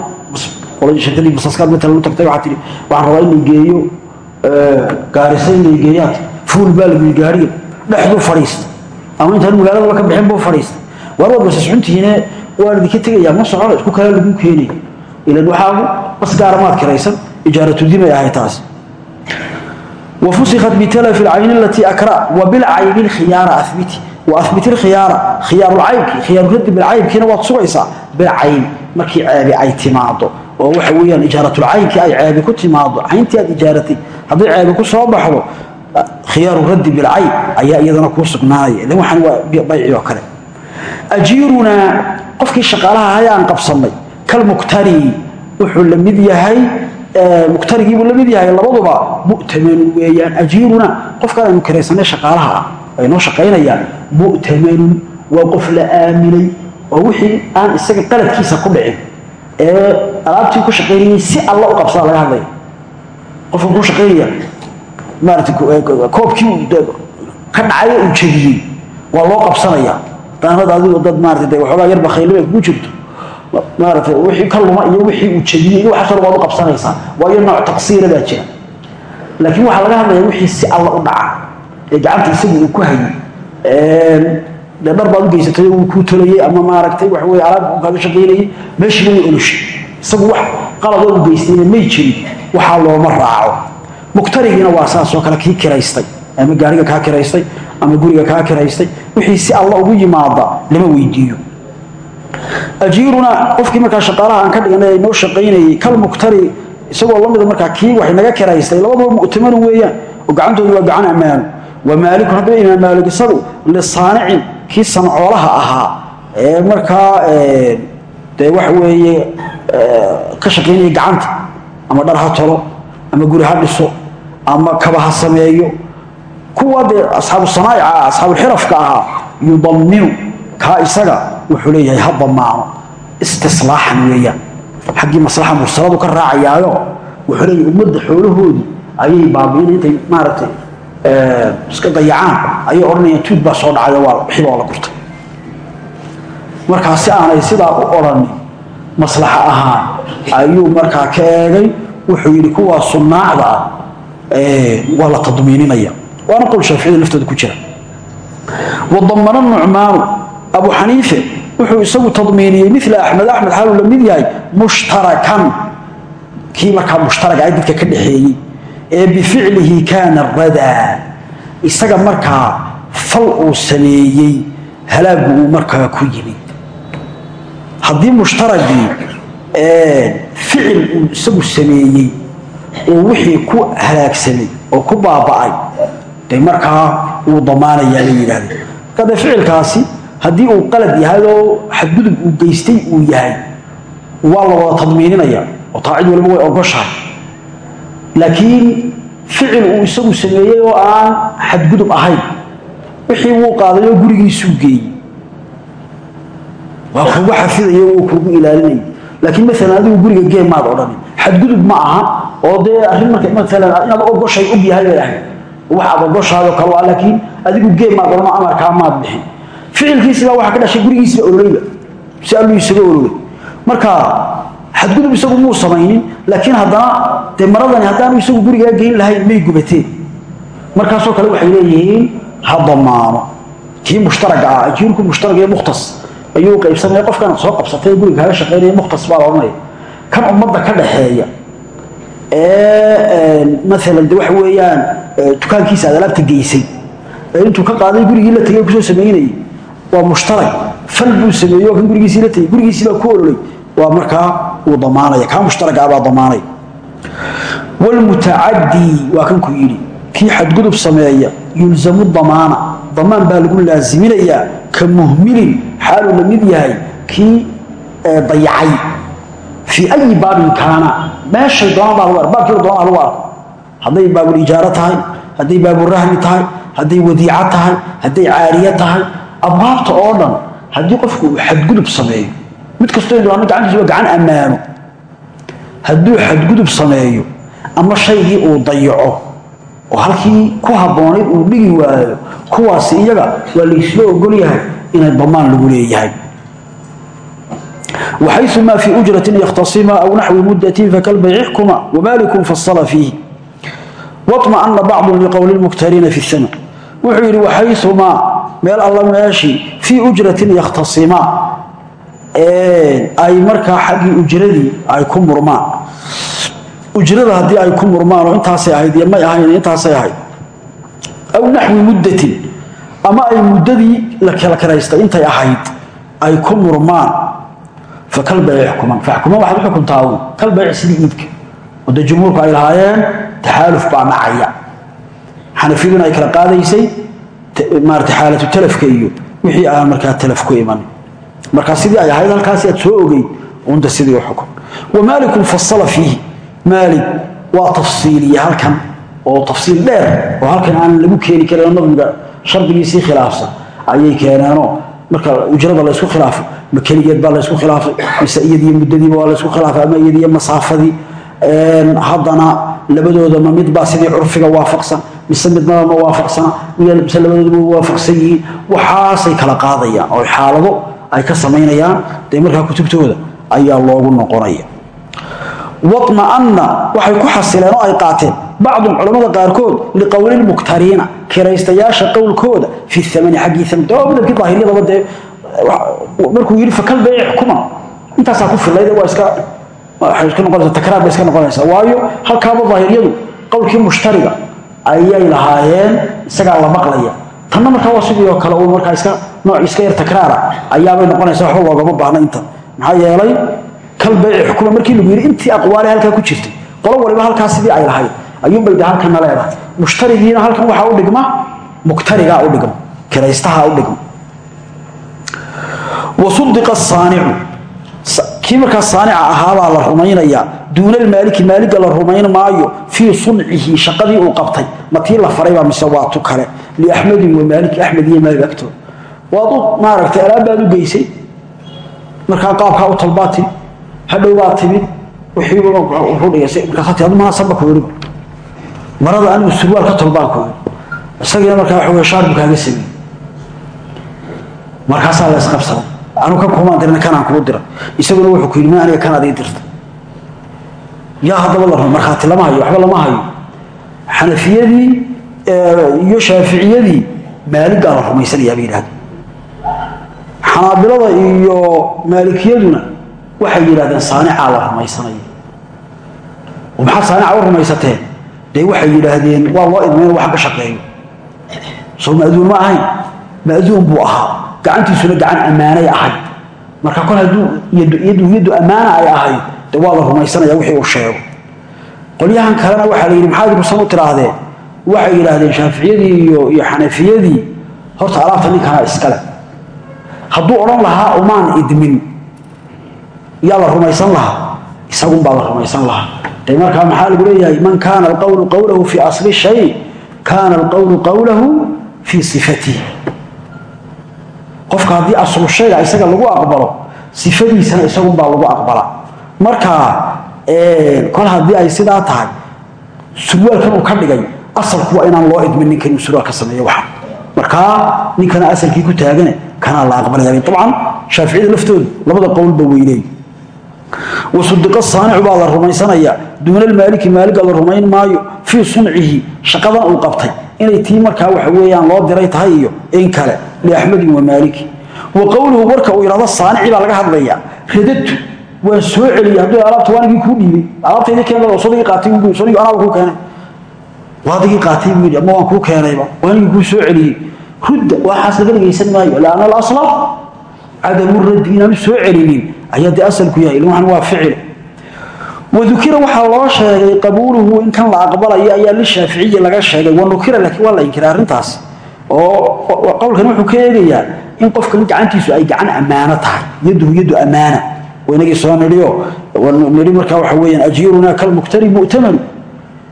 shirkadii basaskaad matalan u tagtay waxaa tihi waxaan rabaa in la geeyo gaarisa in la geeyaad fuul baa lagu gaariga dhexduu fadhiista ama intaan magaaladaba ka bixin buu fadhiistay waar waad basas xuntihiine waa idinka tegayaa ma socono isku kale lagu keenaya ilan waxaagu bas gaara maad kiraysan ijaaratu dimay ahay taasi وفسخت بتلف العين التي أكرا وبالعيب الخيار أثبتي وأثبت الخيار خيار العيب خيار الرد بالعيب كنا وتصويصا بالعين مركي عيب أي oo waxa weyaan ijaaratlcaynki ay ceebi ku timaado cayntii aad ijaaratay hadday ceebi ku soo baxdo khiyaaru raddi bilcayn ayaa iyadana kuu sugnaanaya ilan waxaan waa bayci oo kale. Ajiirunaa qofkii shaqaalaha ahay aan qabsannay kalmuktari wuxuu la yahay muktarigiibuu la mid yahay labaduba mu'tamanun weeyaan. Ajiirunaa qofkaan aynu kiraysanay shaqaalaha ah ay noo shaqaynayaan mu'tamanun waa qof la aaminay oo wixii aan isaga qaladkiisa ku dhicin ee alaabtii ku shaqaynayay si alla u qabsada laga hadlaya qofka ku shaqaynaya maarata koobkii ka dhacay uu jebiyey waa loo qabsanaya. Daanad adigo dad maarata de waxoogaa yar bakhaylaba kugu jirto. Maaragtay wixii ka luma iyo wixii uu jebiyey iyo waxaas waad u qabsanaysaa. Waayo nooc taqsiira baa jira. Laakiin waxaa laga hadlayaa wixii si alla u dhaca ee gacanta isagu uu ku hayay dee dhar baad u geysatay uu kuu tolayey ama maaragtay wax weye alaab uu kaaga shaqaynayay meeshiiba way olushay isagu wax qalada u geystayna may jirin waxaa looma raaco. Muqtarigiina waa saas oo kale kii kiraystay ama gaariga kaa kiraystay ama guriga kaa kiraystay wixii si alla ugu yimaada lama weydiiyo. Ajiiruna qofkii markaa shaqaalaha aan ka dhiganay ay noo shaqaynayay kal muktari isagoo lamida markaa kii waxay naga kiraystay labaduba mu'tamanu weeyaan oo gacantoodu waa gacan ammaano wa maalikun haddaba imaam maalik isagu lisaanicin kii sancoolaha ahaa ee markaa dee waxa weeye ka shaqaynaya gacanta ama dhar ha tolo ama guri ha dhiso ama kaba ha sameeyo kuwa dee asxaabu sanaa'ica asxaabulxirafka ahaa yudamminu kaa isaga wuxuu leeyahay ha damaano istislaaxan weeyaan xaggii maslaxa mursaladu ka raacayaayo wuxuu leeyahay ummadda xoolahoodii ayay baabiin intay maaragtay iska dayacaan. Ayay odhanayaan tuud baa soo dhacayo waa xiba oo la gurtay. Markaa si aanay sidaa u odhanin maslaxa ahaan ayuu markaa ka eegay. Wuxuu yidhi kuwaa sunnaacda ah waa la tadmiininaya waana qowl shaaficiyada laftooda ku jira. Wadamana nucmaanu abu xaniife wuxuu isagu tadmiiniyey mila axmed. Axmed xaaluu la mid yahay mushtarakan. Kii markaa mushtarag ah dadka ka dhaxeeyey ee bificlihi kaana radaa isaga markaa fal uu sameeyey halaagu uu markaa ku yimid. Haddii mushtaragii ficil uu isagu sameeyey oo wixii ku halaagsamay oo ku baaba'ay de markaa wuu damaanayaa la yidhahdeen marka dee ficilkaasi haddii uu qalad yahay oo xadgudub uu geystay uu yahay waa la wada tadmiininaya oo taa cid waliba way ogoshahay laakiin ficil uu isagu sameeyey oo aan xadgudub ahayn. Wixii wuu qaaday oo gurigiisuu geeyey. Waa kugu xafidayo oo kugu ilaalinaya laakiin maalan adigu guriga geen maad odhanin? Xadgudub ma aha oo dee arrin marka maalan inaad ogoshay og yahay bay ahayd waxaad ogoshaado kale waa laakiin adigu geen maad odhanoo amarkaa maad bixin. Ficilkiisibaa waxaa ka dhashay gurigiisiba ololayba si alluu isaga ololay marka xadgudub isagu muu samaynin laakiin haddana dee maradani haddaanu isagu gurigaa geyn lahayn may gubateen markaasoo kale waxay leeyihiin ha damaano kii mushtaraga ah jiirku mushtarag iyo mukhtas ayuu qaybsamaya qofkan soo qabsatay guriga kaga shaqaynaya mukhtas baa la odhanaya. Kan ummadda ka dhaxeeya ee maalan de weeyaan dukaankiisa alaabta geysay ee intuu ka qaaday gurigii la tegay ku soo samaynayay waa mushtarag. Fal buu sameeyey kan gurigiisii la tegay. Gurigiisii ku ololay. Waa markaa uu damaanaya kaa mushtaragaa baa damaanaya walmutacadii waa kan ku yidhi kii xadgudub sameeya yulzamu damaana damaan baa lagu laasiminayaa ka muhmilin xaaluu la mid yahay kii dayacay. Fii ayi baabin kaana meeshay doonaan baa lagu ar baabkii doonaa lagu arko hadday baabulijaaro tahay hadday baaburahmi tahay hadday wadiico tahay hadday caariye tahay abwaabta oo dhan haddii qofku uu xadgudub sameeyo mid kastoo islaama gacantiisa waa gacan ammaano. Hadduu xadgudub sameeyo ama shaygii uu dayaco oo halkii ku habboonayd uu dhigi waayo kuwaasi iyaga waa laysla ogol yahay inay damaan lagu leeyahay. Waxayumaa fii ujratin yakhtasimaa aw naxwi muddatin fakalbaycihkuma wamaalikum fasala fiihi. Wطma'ana bacdu liqowli lmuktariina fi sana wuxuu yidhi waxayumaa meel alla meeshii fii ujratin yakhtasimaa ay markaa xaggii ujradii ay ku murmaan. Ujrada haddii ay ku murmaanoo intaasay ahayd iyo may ahayn intaasay ahayd. Aw naxwi muddatin ama ay muddadii la kalkalaystay intay ahayd ay ku murmaan. Fa kal bayci xukuman faxkuman waxaad uxukuntaa uun kal bayci sidii iidka oo dee jumhuurku ay lahaayeen taxaaluf baa dhacaya ay kala qaadaysay maarata xaalatu talafka wixii aan markaa talaf ku imanin markaa sidii ay ahayd halkaasi aad soo ogey unta sidii u xukun. Wamaalikun fasala fiihi. Maalik waa tafsiiliya halkan oo tafsiil dheer oo halkan aan lagu keeni karin nabiga shardigiisii khilaafsan ayay keeneenoo marka ujrada la isku khilaafay ma keligeed baa la isku khilaafay mise iyadiyo muddadiiba waa la isku khilaafay ama iyadiyo masaafadii haddana labadooda ma midbaa sidii curfiga waafaqsan mise midnaba ma waafaqsana mise labadooda ma waafaqsan yihiin? Waxaasay kala qaadayaan oo xaalado ay ka samaynayaan dee markaa kutubtooda ayaa loogu noqonaya. Waطma'anna waxay ku xasileen oo ay qaateen bacdun culamada qaarkood liqowli lmuktariina kiraystayaasha qowlkooda fi thamani xaggii madhabkii daahiriyadaba dee markuu yidhi fakal bayc xukuma. Intaasaa ku filayde waa iska waxay iska noqonaysaa waayo halkaaba daahiriyadu qowlkii mushtariga ayay lahaayeen isagaa la maqlaya tanna markaa waa sidii oo kale uu markaa iska nooc iska yar takraara ayaabay noqonaysaa waxba loogama baahna inta. Maxaa yeelay kal xukuma markii lagu yidhi intii aqwaale halkaa ku jirtay qolo waliba halkaa sidii ay lahayd. Ayuunbay halkana leedahay. Mushtarigiina halkan waxaa u dhigma muktarigaa u dhigma kiraystahaa u dhigma. Wasudiqa asaanicu kii markaa saanica ahaabaa la rumaynayaa duuna almaaliki maaliga la rumayn maayo fii suncihi shaqadii uu qabtay. Ma tii la faraybaa mise waa kale. Liaxmedin wa maaliki axmed iyo maalig agtooda waad maaragtay alaabbaad u geysay. Markaa qaabkaa u talbaa timid hadhow baa timid. Wiiimarkaasati adu munaasabba ku yidhiba marada anigu surwaal ka tolbaan ku yidhi isagiina markaa waxa wey shaar buu kaaga sameeyey markaasaa la isqabsaday anuu kan kumaan dirna kanaan kuu diray isaguna wuxuu ku yidhi ma aniga kanaad ii dirta. Yaa haddaba la rabo markhaati lama hayo waxba lama hayo. Xanafiyadii iyo shaaficiyadii maaligaa la rumaysanayaa bay yidhahdeen xanaabilada iyo maalikiyaduna waxay yidhahdeen saanicaa la rumaysanaya oo maxaad saanica u rumaysateen? Dee waxay yidhaahdeen waa loo idma inu wax ka shaqeeyo. Soo maaduun ma ahayn? Maaduun buu ahaa. Gacantiisuna gacan ammaanay ahayd. Marka kol hadduu ammaana ay ahayd de waa la rumaysanaya wixii uu sheego. Qolyahan kalena waxaa la yidhi maxaad rusan u tidhaahdeen waxay yidhaahdeen shaaficiyadii iyo xanafiyadii. Horta alaabta ninkana iskale hadduu odhan lahaa umaan idmin. Yaa la rumaysan lahaa isagunbaa la rumaysan lahaa de markaa maxaa lagu leeyahay? Man kaana alqawlu qawlahu fii asli shay kaana alqawlu qawlahu fii sifatihi qofka haddii aslu shayga isaga lagu aqbalo sifadiisana isagunbaa lagu aqbala. Marka kol haddii ay sidaa tahay surwaalkan uu ka dhigay asalku waa inaan loo idmin ninkan inuu surwaal sameeyo waxa markaa ninkana asalkii ku taagane kanaa la aqbalaya dabcan shaaficiyada laftoodu labada qowlba weyneey wasudiqa saanicu baa la rumaysanaya duuna almaaliki maaliga la rumayn maayo fii suncihi shaqadan uu qabtay inay tii markaa waxa weeyaan loo diray tahay iyo in kale liaxmedin wa maaliki wa qowluhu warka uu yidhahdo saanici baa laga hadlayaa radadtu waan soo celiyey hadduu alaabta waanigii kuu dhiibay alaabtaydii keenada sodigii qaatay buu sodigii anaaba kuu keenay waadigii qaatay buu ama waan kuu keenayba waanigii kuu soo celiyey rudda waxaas laga dhegaysan maayo laanna alasla cadamu raddi inaanu soo celinin ayaa dee asalku yahay ilmahan waa ficil. Wadukira waxaa loo sheegay qabuuluhu in kan la aqbalayo ayaa lishaaficiyi laga sheegay. Wanukira laakiin waa la inkiray arrintaas. Oo qowlkan wuxuu ka eegayaa in qofkan gacantiisu ay gacan ammaano tahay. Yaduhu yadu ammaana inagii soo nidhiyo. Nidhi markaa waxa weyaan ajiirunaa kalmuktari mu'tamanu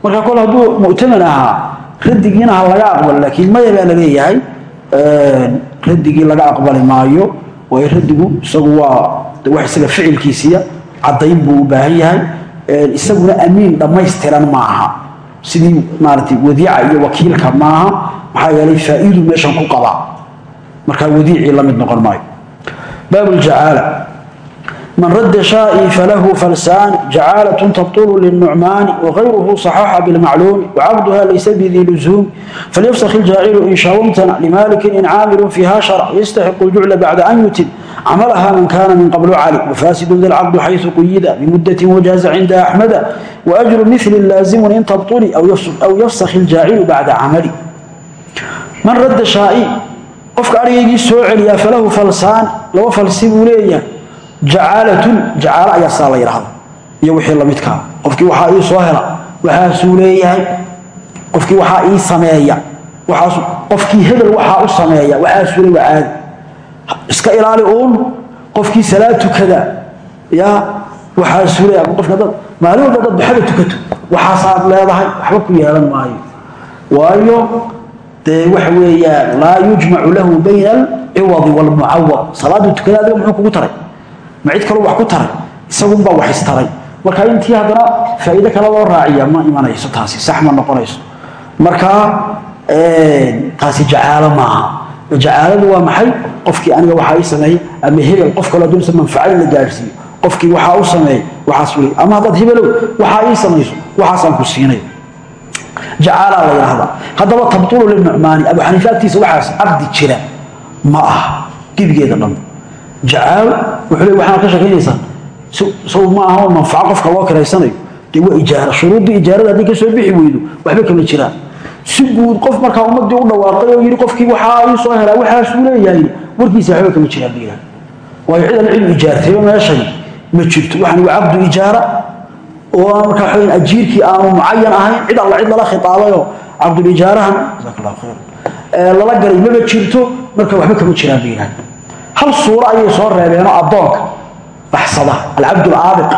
marka kol hadduu mu'taman ahaa raddigiina ha laga aqbalo laakiin maya baa la radigii laga aqbali maayo waayo radigu isagu waa wa isaga ficilkiisiya cadayn buu u baahan yahay. Isaguna amiin dhammaystiran maaha. Sidii maarata wadiica iyo wakiilka maaha maxaa yeelay faa-idu meeshan ku qabaa markaa wadiicii la mid noqon maayo. Baab ljacaala man radda shaai falahu falsaan جعالة تبطل للنعمان وغيره صحاح بالمعلوم وعبدها ليس بذي لزوم فليفسخ الجاعل إن شاء وامتنع لمالك إن عامل فيها شرع يستحق الجعل بعد أن يتم عملها من كان من قبل علي وفاسد ذا العبد حيث قيد بمدة وجاز عند أحمد وأجر مثل لازم إن تبطل أو يفسخ, أو يفسخ الجاعل بعد عمل من رد شائي قفك أريجي سوعل فله فلسان لو فلسبوا ليه jacaalatun jacaalo ayaa saa la yidhaahda iyo wixii lamidkaa qofkii waxaa ii soo hela waxaasuu leeyahay. Qofkii waxaa ii sameeya qofkii hebel waxaa u sameeya waxaasuu le waa caadi iska ilaali uun qofkii salaad tukada ya waxaasuu le qofka dad maalin walba dad baxada tukato waxaasaad leedahay waxba ku yeelan maayo. Waayo dee waxa weeyaan laa yujmacu lahu bayna alciwadi waalmucawad salaaduu tukada adiga muxuu kugu taray? Ma cid kaloo wax ku taray? Isagunbaa wax istaray marka intii haddana faa'iide kale loo raaciya ma imanayso taasi sax ma noqonayso. Marka taasi jacaalo maaha. Jacaaladu waa maxay? Qofkii aniga waxaa ii sameeyey ama hebel qof kaloo dunsa manfaca in la gaadhsiiyo qofkii waxaa u sameeyey waxaas weli. Ama haddaad hebelow waxaa ii samayso waxaasaan ku siinayo jacaalaa la yidhaahdaa haddaba tabtulu linucmaani abu xaniifa agtiisa waxaas cabdi jira. Ma aha. Gebigeeda dhan. Jacaal wuxuu le waxaad ka sheekaynaysaa sow ma lala khitaabayoo jirto marka waxba kama jiraan yidhaha hal suuro ayay soo reebeenoo addoonka baxsada. Alcabd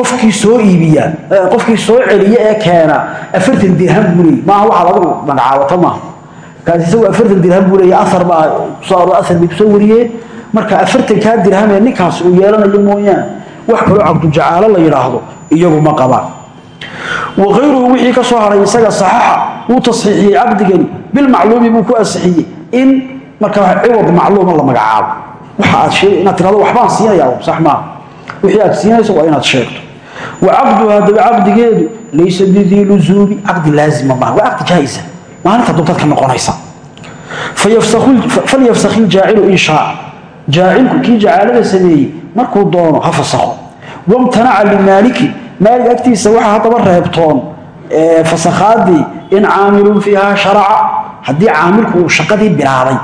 qofkii soo iibiya qofkii soo celiya ee keena afartan dirham buu leeyay maaha waxaad adigu magacaabato maaha kaasi isagu afartan dirham buu leeya asar baa asar bay ku soo wariyeen marka afartankaa dirham ee ninkaas uu yeelanayo mooyaane wax kaloo cabdujacaalo la yidhaahdo iyagu ma qabaan wakayruhu wixii ka soo haray isaga saxaxa wuu tasxiixiyey cabdigani bilmacluumi buu ku asixiyey in marka ciwad macluuma la magacaabo. Waxa aad sheeg inaad tirahdo waxbaan siinayaa sax maaha wixii aad siinayso waa inaad sheegto. Wa haddaba caqdigeedu laysa bidii luzuumi caqdi laazima maaha waa caqdi jaayisa maalinta doontaad ka noqonaysa. Falyafsakh iljaacilu in shaa. Jaacilku kii jacaalada sameeyey markuu doono ha fasakho. Wamtanaca limaaliki maalig agtiisa waxaa haddaba reebtoon fasakhaadii in caamilun fiihaa sharaca. Haddii caamilku uu shaqadii bilaabay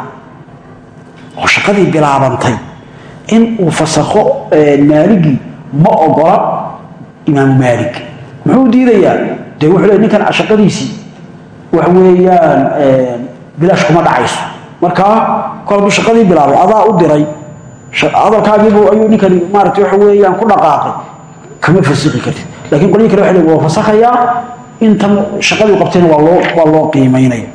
oo shaqadii bilaabantay in uu fasakho maaligii ma ogola imaamu maalig muxuu diidayaa? Dee wuxuu le ninkan shaqadiisii wax weeyaan bilaash kuma dhacayso. Markaa kol hadduu shaqadii bilaabay adaa u diray. Hadalkaagiibu ayuu ninkani maarata waxa weeyaan ku dhaqaaqay. Kama fasiki kartid. Lakiin qolyi kale waa waa fasakhayaa intan shaqadii qabtayna waa loo qiimaynaya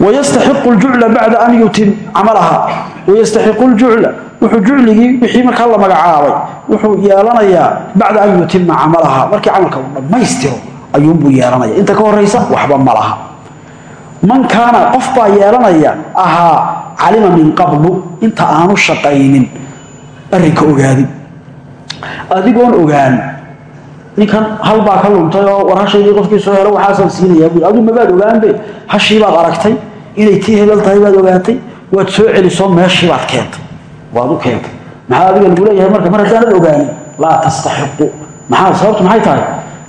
wayastaxiqu ljucla bacda an yutim camalaha wayastaxiqu ljucla wuxuu jucligii wixii markaa la magacaabay wuxuu yeelanayaa bacda an yutima camalaha markii camalka uu dhammaystiro ayuunbuu yeelanaya inta ka horaysa waxba ma laha man kaana qof baa yeelanaya ahaa calima min qablu inta aanu shaqaynin arrinka ogaadin adigoon ogaan ninkan hal baa ka luntay oo war hashaydii qofkii soo helo waxaasaan siinayaa buui aduu mabaad ogaanbe hashii baad aragtay inay waad soo celisoo meeshii baad keentay waad u keentay. Maxaa adiga lagu leeyahay marka mar haddaanad ogaanin laa tastaxiqu. Maxaa sababtu maxay tahay?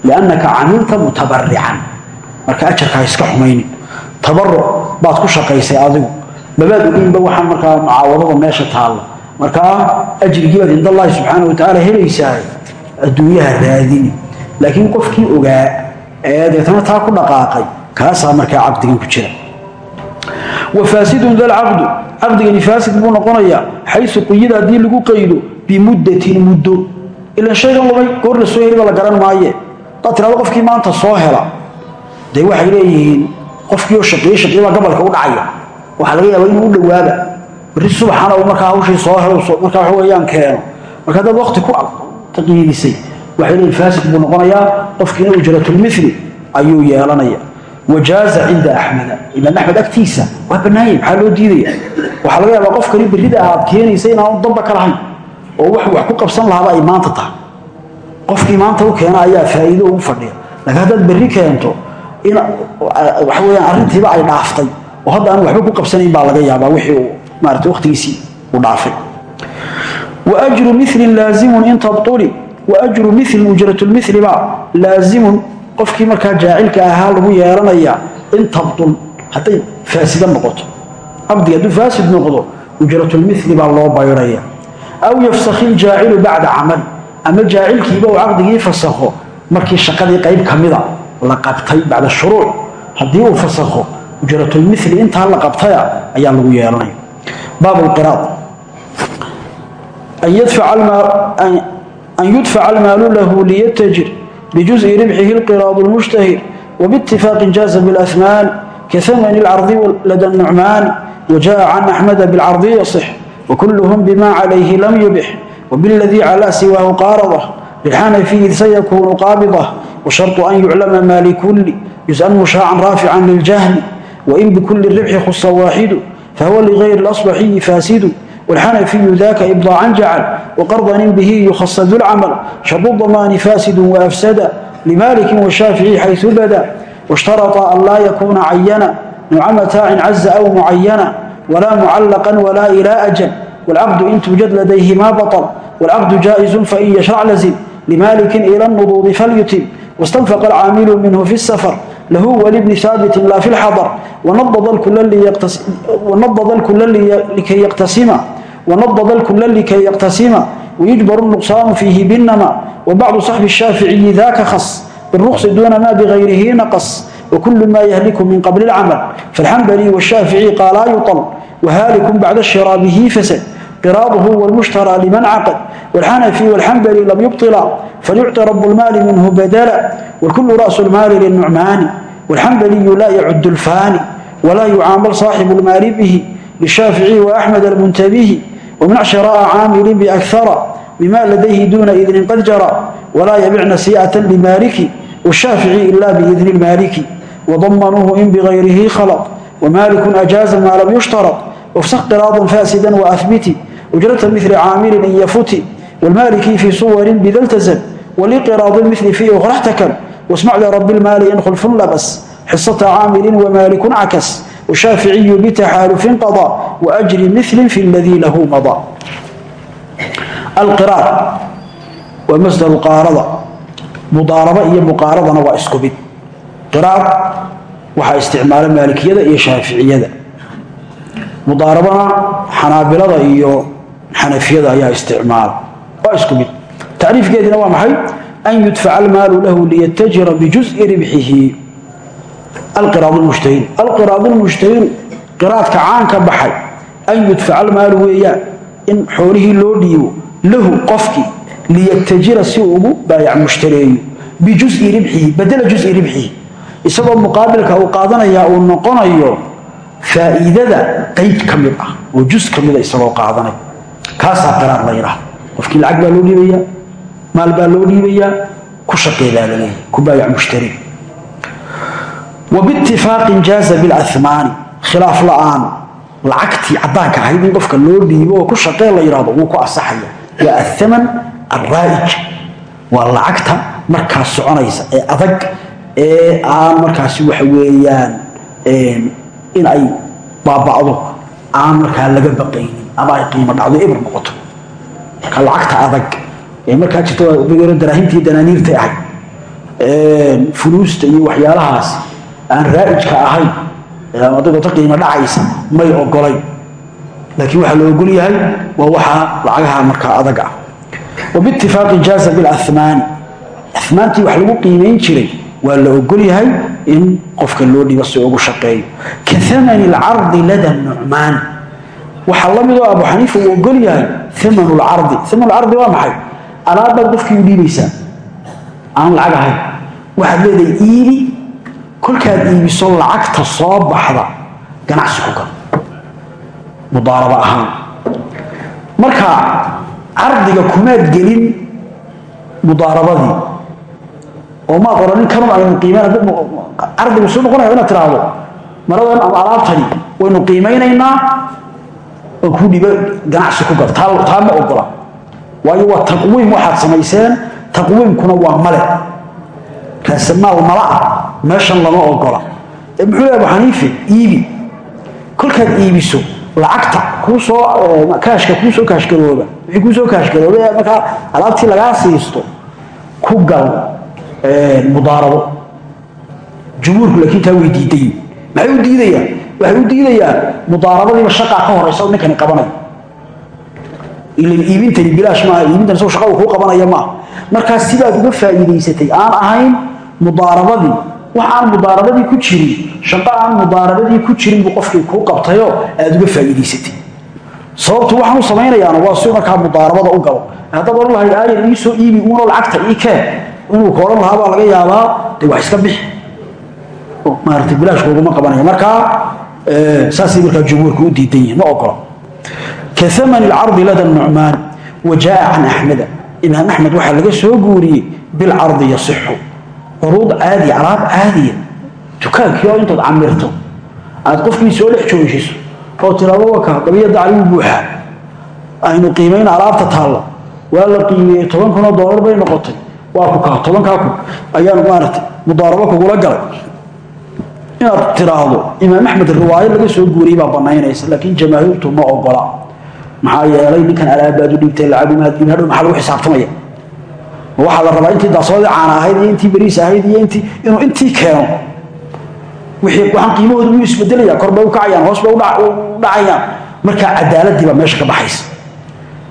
Liannaka camilta mutabarican marka ajarkaa iska xumaynin. Tabaruc baad ku shaqaysay adigu. Mabaad ogeynba waxaan markaa mucaawadada meesha taalla. Markaa ajrigii baad cindallahi subxaana wa tacaala helaysaa adduunyaha raadini. Laakiin qofkii ogaa ee deetana taa ku dhaqaaqay kaasaa markaa caqdigan ku jira wa faasidun dalcaqdu caqdigani faasid buu noqonayaa xaysu quyida haddii lagu qaydo bimuddatin muddo. Ilan shaygan lumay goor la soo heliba la garan maaye. Hadaad tirado qofkii maanta soo hela. Dee waxay leeyihiin qofkii oo shaqiye shaqiyabaa gabalka u dhacaya. Waxaa laga yaaba inuu u dhowaaba berri subaxana uu markaa hawshii soo helo markaa waxa weeyaan keeno. Marka haddaad waqti ku taqiidisay waxay leeyihiin faasid buu noqonayaa qofkiina ujratulmithli ayuu yeelanaya wajaaza cinda axmeda imaam axmed agtiisa waa bannaayay maxaa loo diidaya waxaa laga yaabaa qofkani berrida aad keenaysa inaanu damba ka lahayn oo wax wax ku qabsan lahaaba ay maanta tahay qofkii maanta u keena ayaa faa'iido ugu fadhiya laakiin haddaad berri keento in waxa weeyaan arrintiiba ay dhaaftay oo hadda aan waxba ku qabsanayn baa laga yaabaa wixii uu maarata waqtigiisii uu dhaafay waajru milin laazimun in tabuli waajru milin ujratulmili baa laazimun qofkii markaa jaacilka ah ahaa lagu yeelanayaa in tabdul hadday faasida noqoto. Abdiga hadduu faasid noqdo ujratulmili baa loo bayraya. Aw yafsakhi ljaacilu bacda camali ama jaacilkiiba uu caqdigii fasakho markii shaqadii qayb ka mida la qabtay bacda shuruuc haddii uu fasakho ujratulmili intaa la qabtaya ayaa lagu yeelanaya. Baabqiraad an yudfaca almaalu lahu liytajir بجزء ربحه القراض المشتهر وباتفاق جاز بالأثمان كثمن العرض لدى النعمان وجاء عن أحمد بالعرض يصح وكلهم بما عليه لم يبح وبالذي على سواه قارضه للحنفي إذ سيكون قابضه وشرط أن يعلم ما لكل جزءا مشاعا رافعا للجهل وإن بكل الربح خص واحد فهو لغير الأصبحي فاسد والحنفي ذاك إبضاعا جعل وقرضا به يخصد العمل شرط الضمان فاسد وأفسد لمالك والشافعي حيث بدا واشترط أن لا يكون عينا نوع متاع عز أو معينا ولا معلقا ولا إلى أجل والعقد إن توجد لديه ما بطل والعقد جائز فإن يشرع لزم لمالك إلى النضوض فليتم واستنفق العامل منه في السفر له ولابن ثابت لا في الحضر ونضض الكل ليقتسم ونضض الكل لكي يقتسم ونضض الكل لكي يقتسم ويجبر النقصان فيه بالنما وبعض صحب الشافعي ذاك خص بالرخص دون ما بغيره نقص وكل ما يهلك من قبل العمل فالحنبلي والشافعي قالا يطل وهالك بعد الشراء به فسد قراضه والمشترى لمن عقد والحنفي والحنبلي لم يبطلا فليعطي رب المال منه بدلا والكل رأس المال للنعمان والحنبلي لا يعد الفاني ولا يعامل صاحب المال به للشافعي وأحمد المنتبه ومنع شراء عامل بأكثر بما لديه دون إذن قد جرى ولا يبيع نسيئة لمالك والشافعي إلا بإذن المالك وضمنوه إن بغيره خلط ومالك أجاز ما لم يشترط ufsakh qiraadan faasidan waahbiti ujrata mili caamilin in yafuti wlmaaliki fii suwarin bidaltazam waliqiraadi mili fii ukhraxtakan wasmac lirabi lmaali in khulfun labas xisata caamilin wamaalikun cakas washaaficiyu bitaxaalufin qadaa waajri milin fi ladii lahu madaa alqiraad waa masdaru qaarada mudaaraba iyo muqaaradana waa isku mid. qiraad waxaa isticmaala maalikiyada iyo shaaficiyada. mudaarabana xanaabilada iyo xanafiyada ayaa isticmaala. Waa isku mid. tacriifkeediina waa maxay an yudfaca almaalu lahu liyatajira bijuزءi ribxihi alqiraad lmushtahiru alqiraad lmushtahiru qiraadka caanka baxay an yudfaca almaalu weeyaan in xoolihii loo dhiibo lahu qofkii liyatajira si uu ugu baayac mushtareeyo bijui ribxihi badela jui ribxihi isagoo muqaabilka uu qaadanayaa uu noqonayo faa'iidada qayb ka mid ah oo jus ka mida isagoo qaadanay kaasaa qiraar la yidhaha qofkii lacag baa loo dhiibayaa maal baa loo lacagtii caddaanka ahayd in qofka loo dhiibo oo ku shaqee la yidhahdo wuu ku asaxaya waa athaman alraa'ij waa lacagta markaas soconaysa ee adag ee aan markaasi waxa weeyaan in ay baaba'do aan markaa laga baqaynin ama ay qiimo dhacdo eber noqoto. Marka lacagta adag ee markaa jirta daraahimtii danaaniirtay ahayd. Fuluusta iyo waxyaalahaas aan raa'ijka ahayn dadota qiimo dhacaysa may ogolayn laakiin waxaa la ogol yahay waa waxaa lacagaha markaa adag ah. Wabitifaaqi jaaza bilamaani amaantii wax lagu qiimayn jiray waa la ogol yahay in qofka loo dhibo si ugu shaqeeyo. Ka amani lcardi lada nucmaan waxaa la midoo abu xaniifa uu ogol yahay aman lcardi aman lcardi waa maxay? Alaabbaad qofkii u dhiibaysaa aan lacag ahayn waxaad leedahay iibi kolkaad iibiso lacagta soo baxda ganacsi ku gal mudaaraba ahaan. Marka cardiga kumaad gelin mudaarabadii oo maad oranin kanun aynu qiimayn cardigu suu noqonaya inaad tiraahdo maradan alaabtani waynu qiimaynaynaa oo kuu dhibo ganacsi ku gal taa ma ogola. Waayo waa taqwiim waxaad samayseen taqwiimkuna waa male. Raasamaal malaa meeshan lama ogola. Muxuu abu xaniife iibi. Kolkaad iibiso lacagta kuusoo kaashka kuusoo kaashgarooba wixii kuusoo kaashgarooba markaa alaabtii lagaa siisto ku gal mudaarabo jumhuurku laakiin taa way diidayin maxay u diidayaan? Waxay u diidayaan mudaarabadiiba shaqaa ka horaysa ninkani qabanaya iibintani bilaash maaha iibintan isagoo shaqada kuu qabanaya maaha. Markaa sidaad uga faa'iidaysatay aan ahayn mudaarabadii wax aan mudaarabadii ku jirin shaqo aan mudaarabadii ku jirin buu qofkii kuu qabtayo aad uga faa'iidaysatay. Sababtu waxaan u waa si markaa mudaarabada u galo. Haddaad odhan lahayd aayar ii soo iibi uunoo lacagta ii keen inuu ka odhan lahaa baa laga yaabaa dee wax iska bixi. Maarata bilaash kuuguma qabanaya. Markaa saasay markaa jumhuurka u diidan yihiin ma ogola kaamani lcardi lada nucmaan wa jaaa can axmeda. Imaam axmed waxaa laga soo guuriyey bilcardi yasixu curuud caadi alaab caadiya dukaankii oo intaad camirto. Aad qofkii soo dhex joojiso oo tiraado waka caligu buuxaa aynu qiimayna alaabta taalla. Waa la qiimeeyey toban kunoo doolar bay noqotay. Waa ku kaa tobankaa kun ayaan maaragtay mudaarabo kugula galay. Inaad tiraahdo imaam axmed riwaayo laga soo guuriyey baa banaynaysa laakiin jamaahiirtu ma ogola. Maxaa yeelay ninkan alaabaad u dhiibtay lacagumaadib hadhow maxaa lagu xisaabtamaya. ma waxaa la rabaa intii daasoodii caana ahayd iyo intii beriis ahayd iyo intii inuu intii keeno. Waxaan qiimahooda wuu isbedelaya kor bay u kacayaan hoos bay u dhacayaan. Markaa meesha ka baxaysa.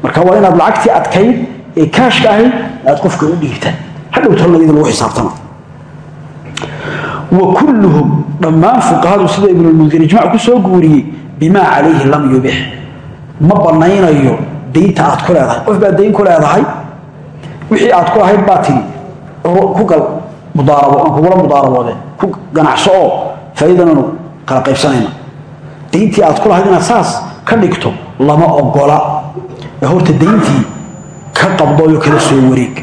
Marka waa inaad lacagtii adkayd ee kaashka ahayd aad qofka u dhiibtaan hadhow talna iyada lagu xisaabtama. Wa kulluhum dhammaan fuqahadu sida ibnulmundir ijmac ku soo guuriyey bimaa calayhi lam yubix. Ma banaynayo daynta aad ku leedahay. Qof baa dayn ku leedahay wixii aad ku lahayd baa tiri ku gal mudaarabo aan kugula mudaaraboode ku ganacso oo faa'iidananu kala qaybsanayna. Dayntii aad ku lahayd inaad saas ka dhigto lama ogola. Ee horta dayntii ka qabdooyo kala soo wareeg.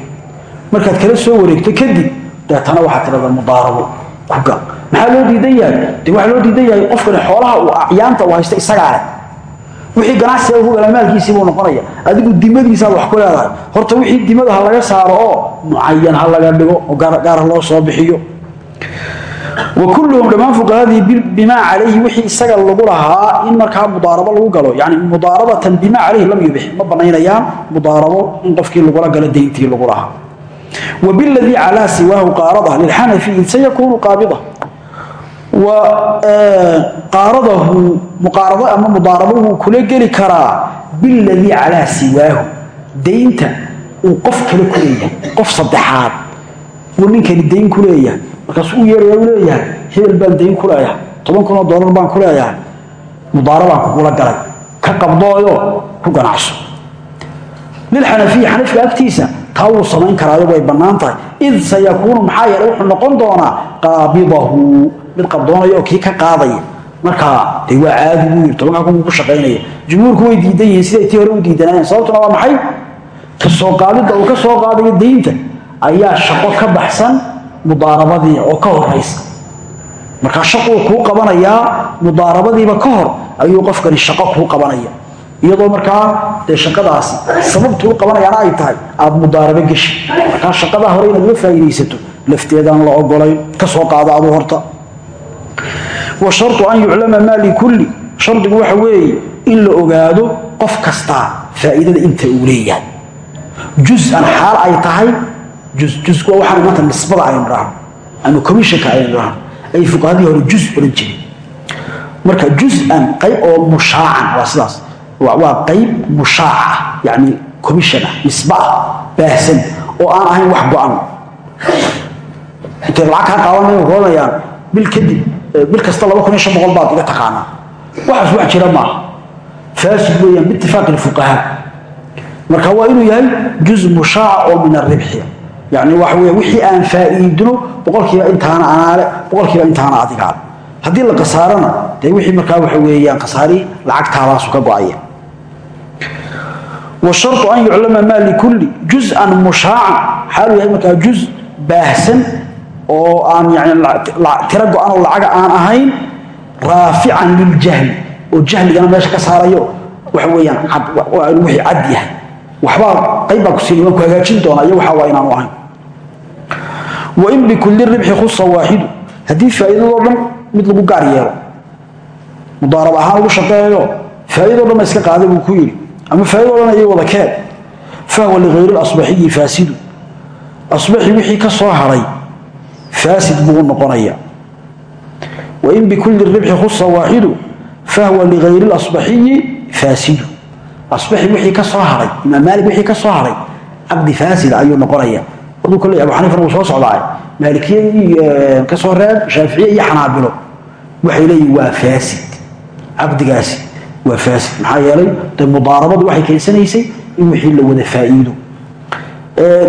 Markaad kala soo wareegto kadib deetana waxaad tidhahdaa mudaarabo ku gal. Maxaa loo diidan yahay? De waxaa loo diidan yahay qofkani xoolaha uu acyaanta uu haysta isagaa leh wixii ganacsiga ku gala maalkiisii buu noqonaya. Adigu dimadiisaad wax ku leedahay. Horta wixii dimada ha laga saaro oo mucayan ha laga dhigo oo gaar loo soo bixiyo. Wa kulluhum dhammaan fuqahadii bimaa calayhi wixii isaga lagu lahaa in markaa mudaarabo lagu galo. Yani mudaarabatan bimaa calayhi lam yubix. Ma banaynayaan mudaarabo in qofkii lagula galo dayntii lagu lahaa. Wa biladii calaa siwaahu qaarada lilxanafi id sayakuunu qaabida qaaradahu muqaarado ama mudaarabo wuu kula geli karaa biladii calaa siwaahu. Daynta uu qof kale ku leeyahay qof saddexaad. Buu ninkani dayn ku leeyahay markaasuu u yeeraya u leeyahay hebel baan dayn ku leeyahay toban kun oo doolar baan ku leeyahay mudaarabaan kugula galay. Ka qabdooyo ku ganacso. Lilxanafiya xanafka agtiisa taa wuu samayn karaayo way bannaan tahay id sayakuunu maxaa yeele wuxuu noqon doonaa qaabidahu mid qabdoonaya oo kii ka qaadaya markaa de waa caadi buu yiri tobanka kun ku shaqaynaya jumhuurku way diidan yihiin siday tii hore u diidanayeen sababtuna waa maxay? Kasoo qaadidda uu ka soo qaadayo daynta ayaa shaqo ka baxsan mudaarabadii oo ka horaysa markaa shaquu kuu qabanayaa mudaarabadiiba ka hor ayuu qofkani shaqo kuu qabanaya. Iyadoo markaa dee shaqadaasi sababtuu qabanayana ay tahay aada mudaarabo geshi. Markaa shaqadaa hore inaad uga faa'iidaysato lafteedaan la ogolayn ka soo qaada aduu horta washartu an yuclama maa likulli shardigu waxa weeye in la ogaado qof kastaa faa'iidada inta uu leeyahay. Jus-an xaal ay tahay jusku waa waxaan maanta nisbada aynu dhahno ama commissionka aynu dhahno ay fuqahadii hore jus odhan jiray marka jus-an qayb oo mushaacan waa sidaas. Waa qayb mushaaca yani commission ah nisba ah baahsan oo aan ahayn wax go-an. Lacag kaa qaadanaya oranayaan bil kadib bil kasta laba kun iyo shan boqol baad iga taqaanaa. Waxaas wax jira maaha. Faasid weeyaan biitifaaqi lfuqahaa marka waa inuu yahay juz mushaaca oo min aribxi yani waxa weya wixii aan faa'iidino boqolkiiba intaana anaale boqolkiiba intaana adigaale haddii la kasaarana dee wixii markaa waxa weeyaan kasaarii lacagtaadaasu ka go'aya. An yuclama maa likulli juz-an mushaacan. Xaaluu yahay markaa juz baahsan oo aan tiro go-an oo lacaga aan ahayn raafican liljahli oo jahligana meesha ka saarayo waxa weeyaan wixii cad yahay. Waxbaa qayb ku siin waan ku hagaajin doonaa iyo waxaa waa inaanu ahayn. Wain bikulli ribxi khusa waaxidu haddii faa'iidadoo dhan mid lagu gaar yeelo mudaarab ahaan ugu shaqeeyo faa'iidoo dhan ba iska qaaday buu ku yidhi. Ama faa'iidoo dhan ayay wada keen. Fahwa ligayri lasbaxiyi faasidu. Asbaxi wixii ka soo haray faasid buu noqonaya. Wain bikulli ribxi khusa waaxidu fahwa ligayri lasbaxiyi faasidu. Asbaxi wixii ka soo haray imaam maalik wixii ka soo haray cabdi faasida ayuu noqonaya. Aduu kolley abu xaniifana wuu soo socdaa maalikiyadii ka soo reeb shaaficiye iyo xanaabilo. Waxay leeyihiin waa faasid. Cabdigaasi waa faasid. Maxaa yeelay dee mudaarabadu waxay keensanaysay in wixii la wada faa'iido.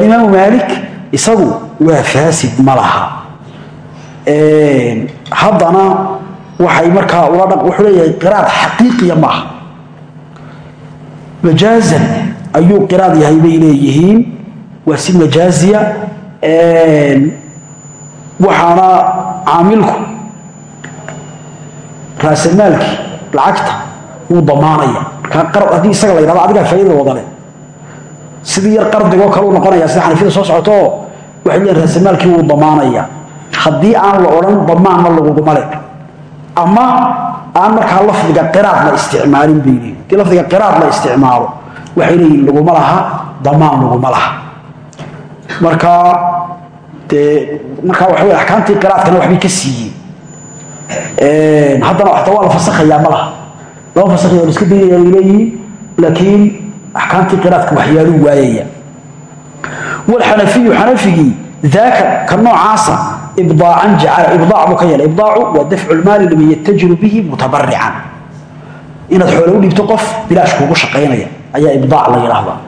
Imaamu maalik isagu waa faasid ma laha haddana waxay markaa ula dha wuxuu leeyahay qiraad xaqiiqiya maaha majaazan ayuu qiraad yahay bay leeyihiin. Waa si majaaziya. Waxaana caamilku raasamaalkii lacagta wuu damaanaya. Markaa haddii isaga la yidhahdo adigaa faaidada wadale sidii yar qardigoo kale u noqonaya sida xanafiyada soo socoto oo waxay leeyihiin raasamaalkii wuu damaanaya haddii aan la odhan damaanna laguguma le ama aan markaa lafdiga qiraad la isticmaalin bay leeyihiin haddii lafdiga qiraad la isticmaalo waxay leeyihiin laguma laha damaan laguma laha. Marka dee markaa waxa wey axkaamtii qiraadkana waxbay ka siiyeen. Haddana xataa waa la fasakhayaa ma laha. Lama fasakhaya la iska daynaya bay leeyihiin laakiin axkaamtii qiraadka waxyaaluu waayaya. Walxanafiyu xanafigii daaka ka noocaasa ibdaacan jacala ibdaac buu ka yeelay ibdaacu waa dafcu lmaali liman yatajiru bihi mutabarican inaad xoole u dhiibto qof bilaash kuugu shaqaynaya ayaa ibdaac la yidhaahdaa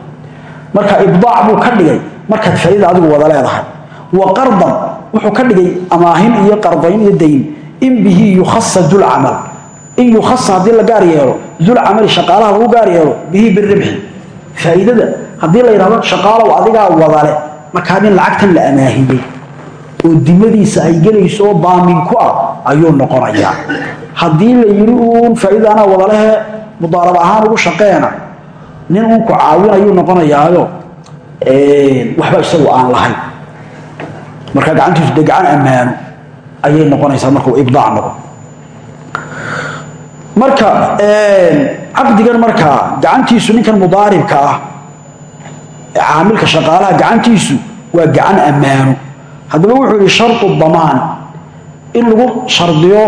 marka ibdaac buu ka dhigay markaad faa'iida adigu wada leedahay wa qardan wuxuu ka dhigay amaahin iyo qardayn iyo dayn in bihi yukhasa dulcamal in yukhasa haddii la gaar yeelo dulcamali shaqaalaha lagu gaar yeelo bihi biribxi faa'iidada haddii la yidhahdo shaqaalow adigaa wadale markaa nin lacagtan la amaahiyey oo dimadiisa ay gelayso oo daamin ku ah ayuu noqonayaa. Haddii la yidhi uun faa'iida anaa wadalehe mudaarab ahaan ugu shaqeena nin uun ku caawinayuu noqonayaayo waxba isagu aan lahayn. Marka gacantiisu dee ammaano ayay noqonaysaa markuu ibdaac noqo marka caqdigan markaa gacantiisu ninkan mudaaribka ah caamilka shaqaalaha gacantiisu waa gacan ammaano haddaba wuxuu yihi shardu damaan. In lagu shardiyo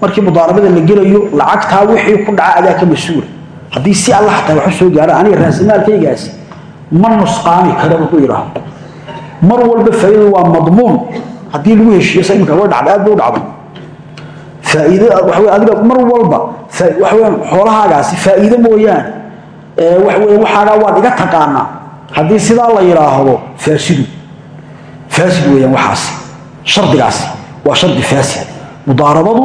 markii mudaarabada la gelayo lacagtaa wixii ku dhaca adaa ka mas'uula haddii si alla xataa waxu soo gaara aniga raasimaalkaygaasi ma nusqaami kara wuxuu yidhaahdo. Mar walba faa'iidadu waa madmuun. Haddii lagu heshiiyo sa imika way dhacda aad bay u dhacday. Faa'iido waxa wey adiga mar walba waxa weeyaan xoolahaagaasi faa'iido mooyaane. Waxa weeye waxaagaa waad iga taqaanaa. Haddii sidaa la yidhaahdo faasidu faasid weeyaan waxaasi shardigaasi waa shardi faasid mudaarabadu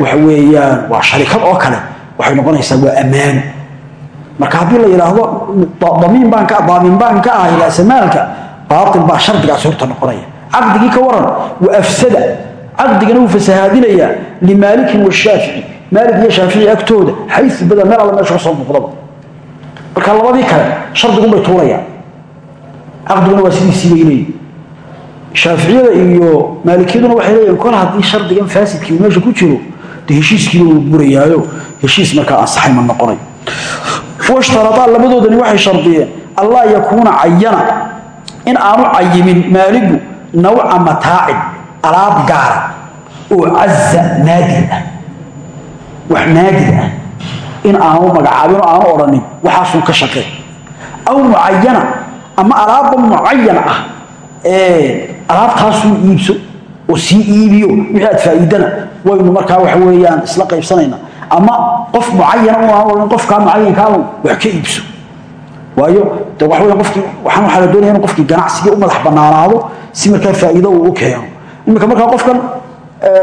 waxa weeyaan waa sharikad oo kale waxay noqonaysaa waa ammaano marka haddii la yidhaahdo damiin baan ka daamin baan ka ahay raasamaalka baatil baa shardigaasi horta noqonaya caqdigii ka waran wa afsada caqdigana wuu fasahaadinayaa limaalikin washaafici maalik iyo shaafici agtooda xayu bada meel alla meesha ka soo muuqdaba marka labadii kale shardigunbay tuurayaan caqdiguna waa sidiisii bay leeyihiin shaaficiyada iyo maalikiyaduna waxay leeyihiin kol haddii shardigan faasidkii uu meesha ku jiro dee heshiiskiiba wuu burayaayo heshiis markaa ansaxay ma noqonayo washtaradaa labadoodani waxay shardiyeen allaa yakuuna cayana in aanu cayimin maaligu nawca mataacin alaab gaara oo caza naadir ah wax naadir ah in aanu magacaabin oo aanu odhanin waxaasun ka shaqee aw mucayana ama alaabba mucayan ah alaabtaasuu iibso oo sii iibiyo wixii aad faa'iidana waynu markaa waxa weeyaan isla qaybsanaynaa ama qof mucayana qofkaa mucayankaanu wax ka iibso. Waayo de qofkii waxaan waxaa la doonaya inu qofkii ganacsigii u madax bannaanaado si markaa faa'iido uu u keeno. Iminka markaa qofkan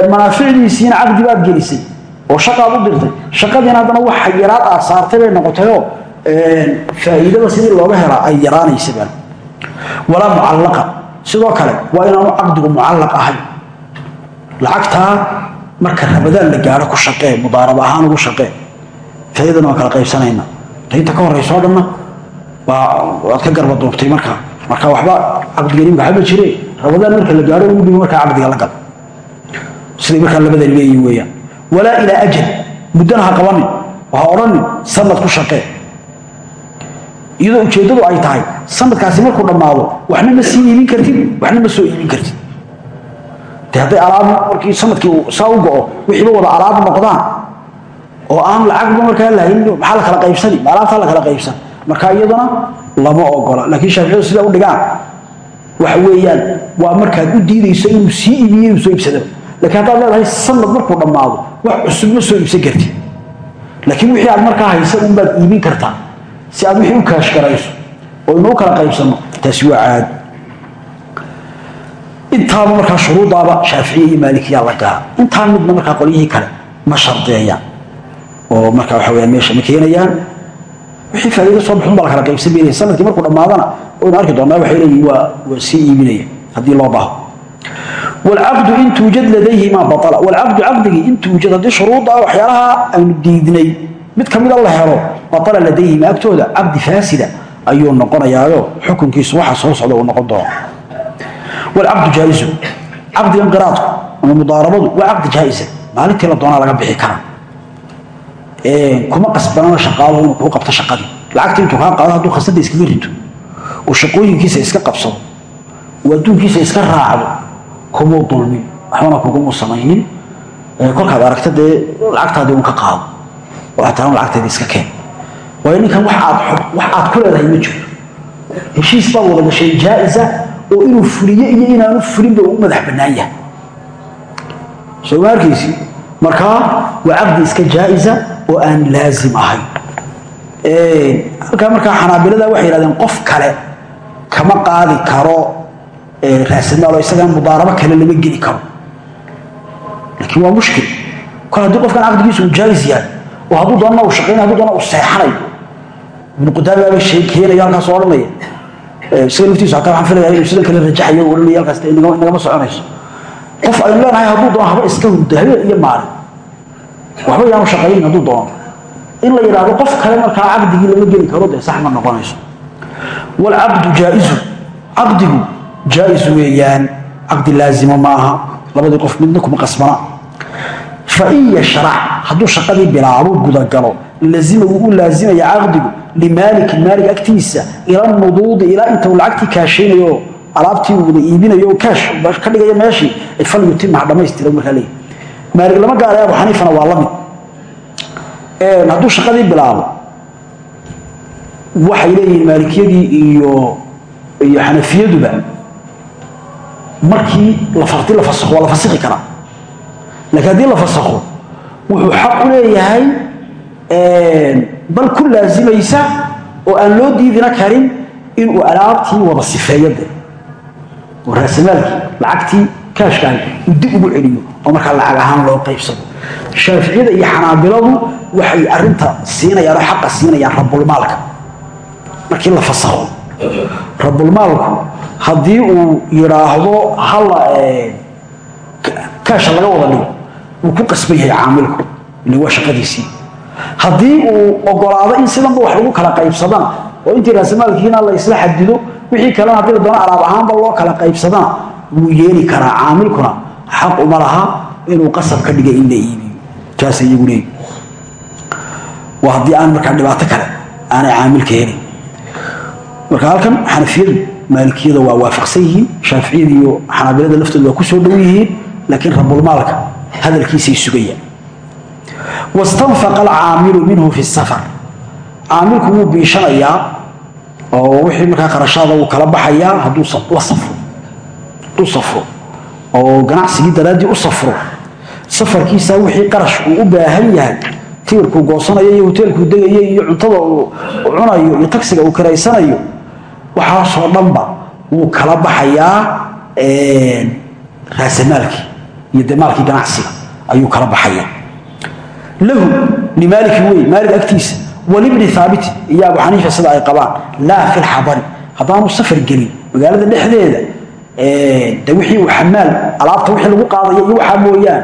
manaaficdiisiina caqdi baad gelisay oo shaqaad u dirtay shaqadiina haddana waxa yaraad aad saartay bay noqotayoo faa'iidada sidii looga helaa ay yaraanaysabaan walaa mucallaqa sidoo kale waa inaanu caqdigu mucallaq ahayn lacagtaa marka rabadaan la gaaro ku shaqee mudaaraba ahaan ugu shaqee faa'iidana waan kala qaybsanayna inta ka horrayso o dhanna waa waad ka garba duubtay markaa marka waxba caqdigani waxba jire rabadaan marka la gaaro ugu dhibo markaa caqdiga la gal. Siday markaa labada leeyihiin weeyaan. Walaa ilaa ajal muddana ha qabanin oo ha odhanin sanad ku shaqee. Iyadoo ujeeddadu ay tahay sanadkaasi markuu dhammaado waxna ma sii iibin kartid waxna ma soo iibin kartid. De hadday alaab markii sannadkii saa u go-o wixiiba wada alaab noqdaan oo aan lacagba markaa lahayn maxaa la kala qaybsani? Ma alaabtaa la kala qaybsan. Marka iyaduna lama ogola. Laakiin shaaficiyadu sida u dhigaan. Waxa weeyaan waa markaad u diidayso inuu sii iibiyo inuu soo iibsadaba lakiin haddaad leedahay sanad markuu dhammaado wax cusub ma soo iibsan kartid. Laakiin wixii aad markaa haysa unbaad iibin kartaa si aad wixii u kaashgarayso oo inuu kala qaybsano taasi waa caad intaaba markaa shuruudaaba shaaficiya iyo maalikiya lagaa intaa midna markaa qolyihii kale ma shardeeyaan oo markaa waxa weyaan meesha ma keenayaan. Wixii faa'iida soo baxun baa la qaybsan bay leeyihiin sannadkii markuu dhammaadana waynu arki doonaa waxay leeyihiin waa waa sii iibinaya haddii loo baaho. Wlcaqdu in tuujad ladayhimaa bala wlcaqdu caqdigii in tuujad haddii shuruudaa ah waxyaalaha aynu diidnay mid ka mida ah la helo bala ladayhimaa agtooda caqdi faasida ayuu noqonayaayo xukunkiisu waxa soo socda uu noqon doono. Walcabdu jaa'izu cabdigan qiraadku ama mudaarabadu waa cabdi jaa'isa maalintii la doonaa laga bixi karaa. Kuma qasbanana shaqaaluhu inuu kuu qabto shaqadii. Lacagta intuu kaa qaado hadduu khasada iskaga rito oo shaqooyinkiisa iska qabsado oo adduunkiisa iska raacdo kumuu dulmin. Waxbana kugumuu samaynin. Kolkaad aragta dee lacagtaadii un ka qaado. Oo aad tahan lacagteeda iska keen waayo ninkan wax aad ku leedahay ma jiro. Heshiis baa wada gashay jaa'isa oo inuu fuliyo iyo inaanu fulinba u madax bannaan yahay. Soo ma arkaysi markaa waa caqdi iska jaa'isa oo aan laazim ahayn halkaa markaa xanaabilada waxay yidhahdeen qof kale kama qaadi karo raasamaal oo isagaan mudaarabo kale lama geli karo. Laakiin waa mushkil. Kol haddii qofkan caqdigiisu uu jaa'is yahay oo hadduu doonana uu shaqaynayo hadduu doona uu seexanayo ibnu qudaamaaba shay keenayo halkaas oo odhanaya isaga laftiisu hataa waxaan filaya inuu sidan kale rajaxayo oo odhanaya halkaas nagama soconayso. Qof aynu leenahay hadduu doono haba iska hurdo habeen iyo maalin. Waxba yaanu shaqaynin hadduu doono. In la yidhaahdo qof kale markaa caqdigii lama geli karo dee sax ma noqonayso. Waalcaqdu jaa-izu. Caqdigu jaa-is weeyaan caqdi laazimo ma aha labadii qof midna kuma qasbana. Fain yashrac hadduu shaqadii bilaabo gudagalo lazima wuu u laazimaya caqdigu limaalikin maalig agtiisa ila nuduudi ilaa inta uu lacagtii kaashaynayo wada iibinayo kaash ka dhigaya meeshii fal yutima ha dhammaystira markaa leeyahy lama gaaray abu xaniifana waa la mid hadduu shaqadii bilaabo waxay leeyihiin maalikiyadii iyo iyo xanafiyaduba markii lafarti la fasakho la fasiki karaa. Laakiin haddii la fasakho wuxuu xaq u leeyahay bal ku laazimaysa oo aan loo diidina karin inuu alaabtii wada sifeeyo de oo raasamaalkii lacagtii kaashkahay uu dib ugu celiyo oo markaa lacag ahaan loo qaybsado. Shaaficiyada iyo xanaabiladu waxay arinta siinayaan oo xaqa siinayaan rabulmaalka markii la fasakho rabulmaalku haddii uu yidhaahdo hala kaasha laga wada dhigo wuu ku qasban yahay caamilku ile waa shaqadiisii haddii uu ogolaado in sidanba wax lagu kala qaybsadana oo intii raasamaalkiina la isla xadido wixii kalena haddii la alaab ahaanba loo kala qaybsadana wuu yeeli karaa caamilkuna. Xaq uma laha inuu qasab ka dhigay in la iibiyo. Taas iyagu leeyi waa haddii aan markaa dhibaato kale aanay caamilka helin. Marka halkan xanafiyadu maalikiyada waa waafaqsan yihiin shaaficiyada iyo xanaabilada laftooda waa ku soo dhow yihiin laakiin rabulmaalka hadalkiisay sugayaan wastanfaqa alcaamilu minhu fi safar caamilku wuu biishanayaa oo wixii markaa qarashaada uu kala baxayaa hadduu la safro hadduu safro oo ganacsigii daraaddii u safro safarkiisa wixii qarash uu u baahan yahay tiirkuu goosanayo iyo hoteelkuu degayo iyo cuntada uu cunayo iyo tagsiga uu karaysanayo waxaasoo dhanba wuu kala baxayaa raasamaalkii iyo de maalkii ganacsiga ayuu kala baxayaa lahu limaaliki wey maalig agtiisa walibni haabiti iyo abu xaniifa sida ay qabaan laa fi lxadari haddaanu safar gelin. Magaalada dhexdeeda de wixii uu xamaal alaabta wixii lagu qaadaya iyo waxaa mooyaan.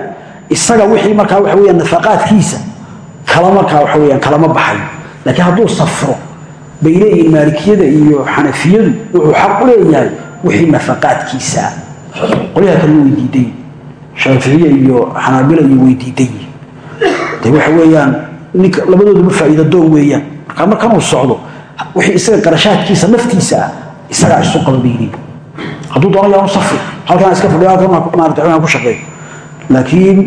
Isaga wixii markaa waxa weya nafaqaadkiisa kala markaa waxa weyaan kalama baxayo laakiin hadduu safro bay leeyihiin maalikiyada iyo xanafiyadu wuxuu xaq u leeyahay wixii nafaqaadkiisa. Qolyaha kale way diidan shaaficiya iyo xanaabila iyo yihiin de waxa weeyaan ninka labadooduba faa'iida doon weeyaan. Markaa markanuu socdo wixii isaga qarashaadkiisa naftiisa ah isagaa isu qaba bay leeyihiin hadduu doono yaanu safri. Halkaan iska fadhiyo halkan maarata waxaan ku shaqeeyo. Laakiin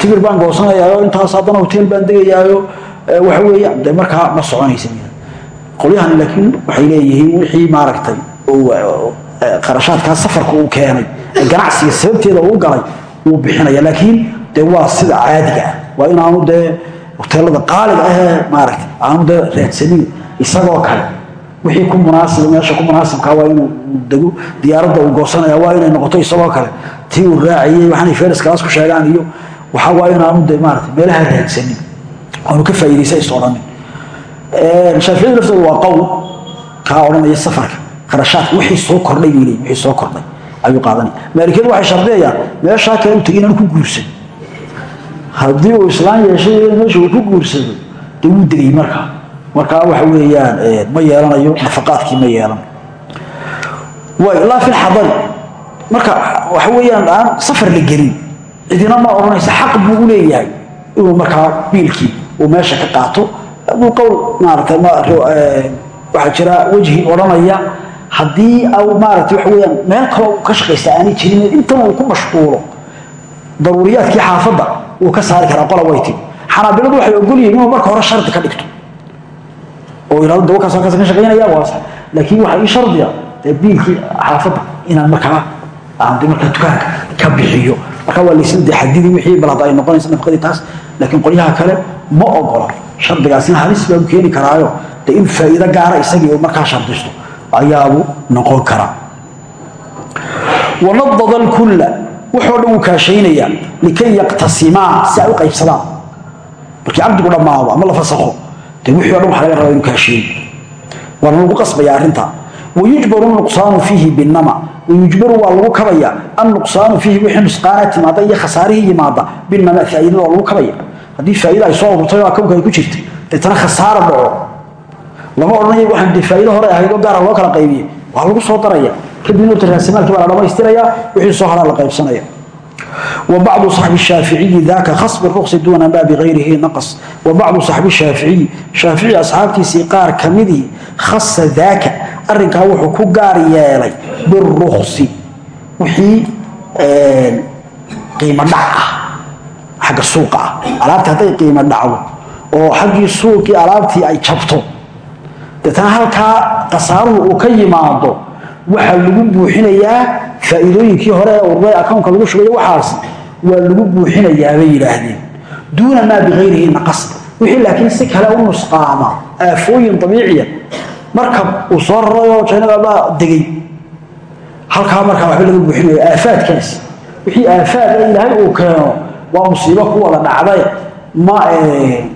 tigir baan goosanayaayo intaas haddana hotel baan degayaayo waxa weeyaan de markaa ma soconaysa qolyahan laakiin waxay leeyihiin wixii maaragtay qarashaadkaa safarka uu keenay. Ee ganacsiga sababteeda uu galay wuu bixinaya. Laakiin dee waa sida caadiga ah waa inaanu dee hoteelada qaaliga ahee maaragtay aanu dee raadsanin isagoo kale. Wixii ku munaasiba meesha ku munaasibkaa waa inuu dego diyaaradda uu goosanaya waa inay noqoto isagoo kale. Tii uu raaciyey waxaanay feriskaas ku sheegaan iyo waxa waa inaanu dee maaragtay meelaha raadsanin aanu ka faa'iidaysa is odhanin. Shaaficiyadu waa qowl kaa odhanaya safarka. Qarashaadka wixii soo kordhay bay leeyihiin wixii soo kordhay ayuu qaadanaya. Maalikiyadu waxay shardiyayaan meeshaa kale u tegay inaan ku guursan haddii uu islaan yeeshay meesha uu ku guursado dee wuu degay markaa markaa waxa weeyaan ma yeelanayo nafaqaadkii ma yeelanayo laa fi lxadari marka waxa weeyaan aan safar la gelin. Cidina ma odhanaysa xaq buu u leeyahay inuu markaa biilkii uu meesha ka qaato. Aduu qowl maaragtay waxaa jira wejhi odhanaya haddii au maaragtay waxa weyaan meel kaloo uu ka shaqaysta aanay jirin intan uu ku mashquulo. Daruuriyaadkii xaafadda wuu ka saari karaa qola way tiri xanaabiladu waxay ogol yihiin inuu marka hore shardi ka dhigto. Oo yidhahdo dawa kaas halkaas ka shaqaynaya waas laakiin waxaa ii shardiya dee biilkii xaafadda inaan markaa aan de markaa dukaanka ka bixiyo. Marka waa laysla dee xadidi wixii bal hadda ay noqonaysa nafaqadii taas. Laakiin qolyaha kale ma ogola. Shardigaasina halis baa u keeni karaayo. Dee in faa'iido gaara isagii uu markaa shardisto ayaabu noqon karaa wanadada alkulla wuxoo dhan uu kaashaynayaa likay yaqtasimaa si ay u qaybsadaan. Markii caqdigu dhammaado ama la fasakho dee wixii o dhan waxa laga rabaa inuu kaasheeyo waana lagu qasbaya arrintaa wayujbaru nuqsaanu fiihi binama wayujbaru waa lagu kabaya annuqsaanu fiihi wixii nusqaana timaada iyo khasaarihii yimaada binama faa'iidada lagu kabaya. Haddii faa'iida ay soo abuurtay oo akownka ay ku jirtay deetana khasaara dhaco lama odhanayo waxaan dee faa'iido hore ahayd oo gaara loo kala qaybiyey waa lagu soo daraya. Kadibna horta raasamaalkii baa la dhammaystiraya wixii soo haraa la qaybsanaya وبعض صاحب الشافعي ذاك خصب الرخص دون ما بغيره نقص وبعض صاحب الشافعي شافعي أصحابتي سيقار كمدي خص ذاك أرنك هو حكو قاري بالرخص وحي qiimo dhac ah xagga suuqa ah alaabtii hadday qiimo dhacdo oo xaggii suuqii alaabtii ay jabto deetana halkaa khasaaruhu uu ka yimaado waxaa lagu buuxinayaa faa'iidooyinkii hore ee akownka lagu shugayo waxaas waa lagu buuxinayaa bay yidhaahdeen. Duuna maa bikayrihi naqas wixii laakiin si kale u nusqaama aafooyin dabiiciya. Markab uu soo rarayoo jaynada baa degay. Halkaa markaa waxba laga buuxinayo aafaadkaas. Wixii aafaad ee ilaahay uu keeno waa musiibo ku wada dhacday. Ma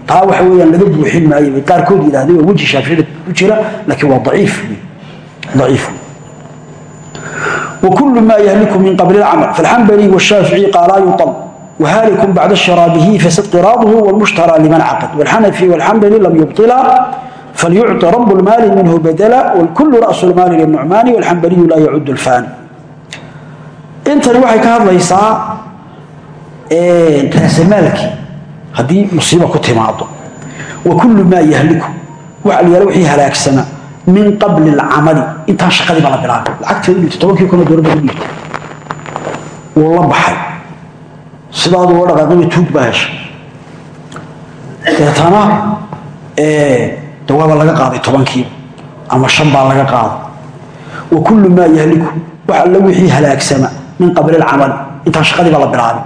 taa waxa weeyaan laga buuxin maayo. Bay qaarkood yidhahdeen waa weji shaaficida ku jira laakiin waa daciif. Daciif وكل ما يهلك من قبل العمل فالحنبلي والشافعي قالا يطل وهالك بعد شرابه فسد قراضه والمشترى لمن عقد والحنفي والحنبلي لم يبطلا فليعطي رب المال منه بدلا والكل رأس المال للنعمان والحنبلي لا يعد الفان intani waxay ka hadlaysaa raasamaalkii haddii musiiba ku timaado wa kullu maa yahliku waxa la yaala wixii halaagsana min qabli camali intaa shaqadii la bilaabay. Lacagtii udhibtay tobankii kunoo doolar baa udhibtay wuu la baxay. Sidaaduu la dhaqaaqayba tuug baa heshay. Deetana de laga qaaday tobankiiba ama shan baa laga qaaday. Wa kullu maa yahliku. Wax alla wixii halaagsama min qabli lcamali intaa shaqadii la bilaabay.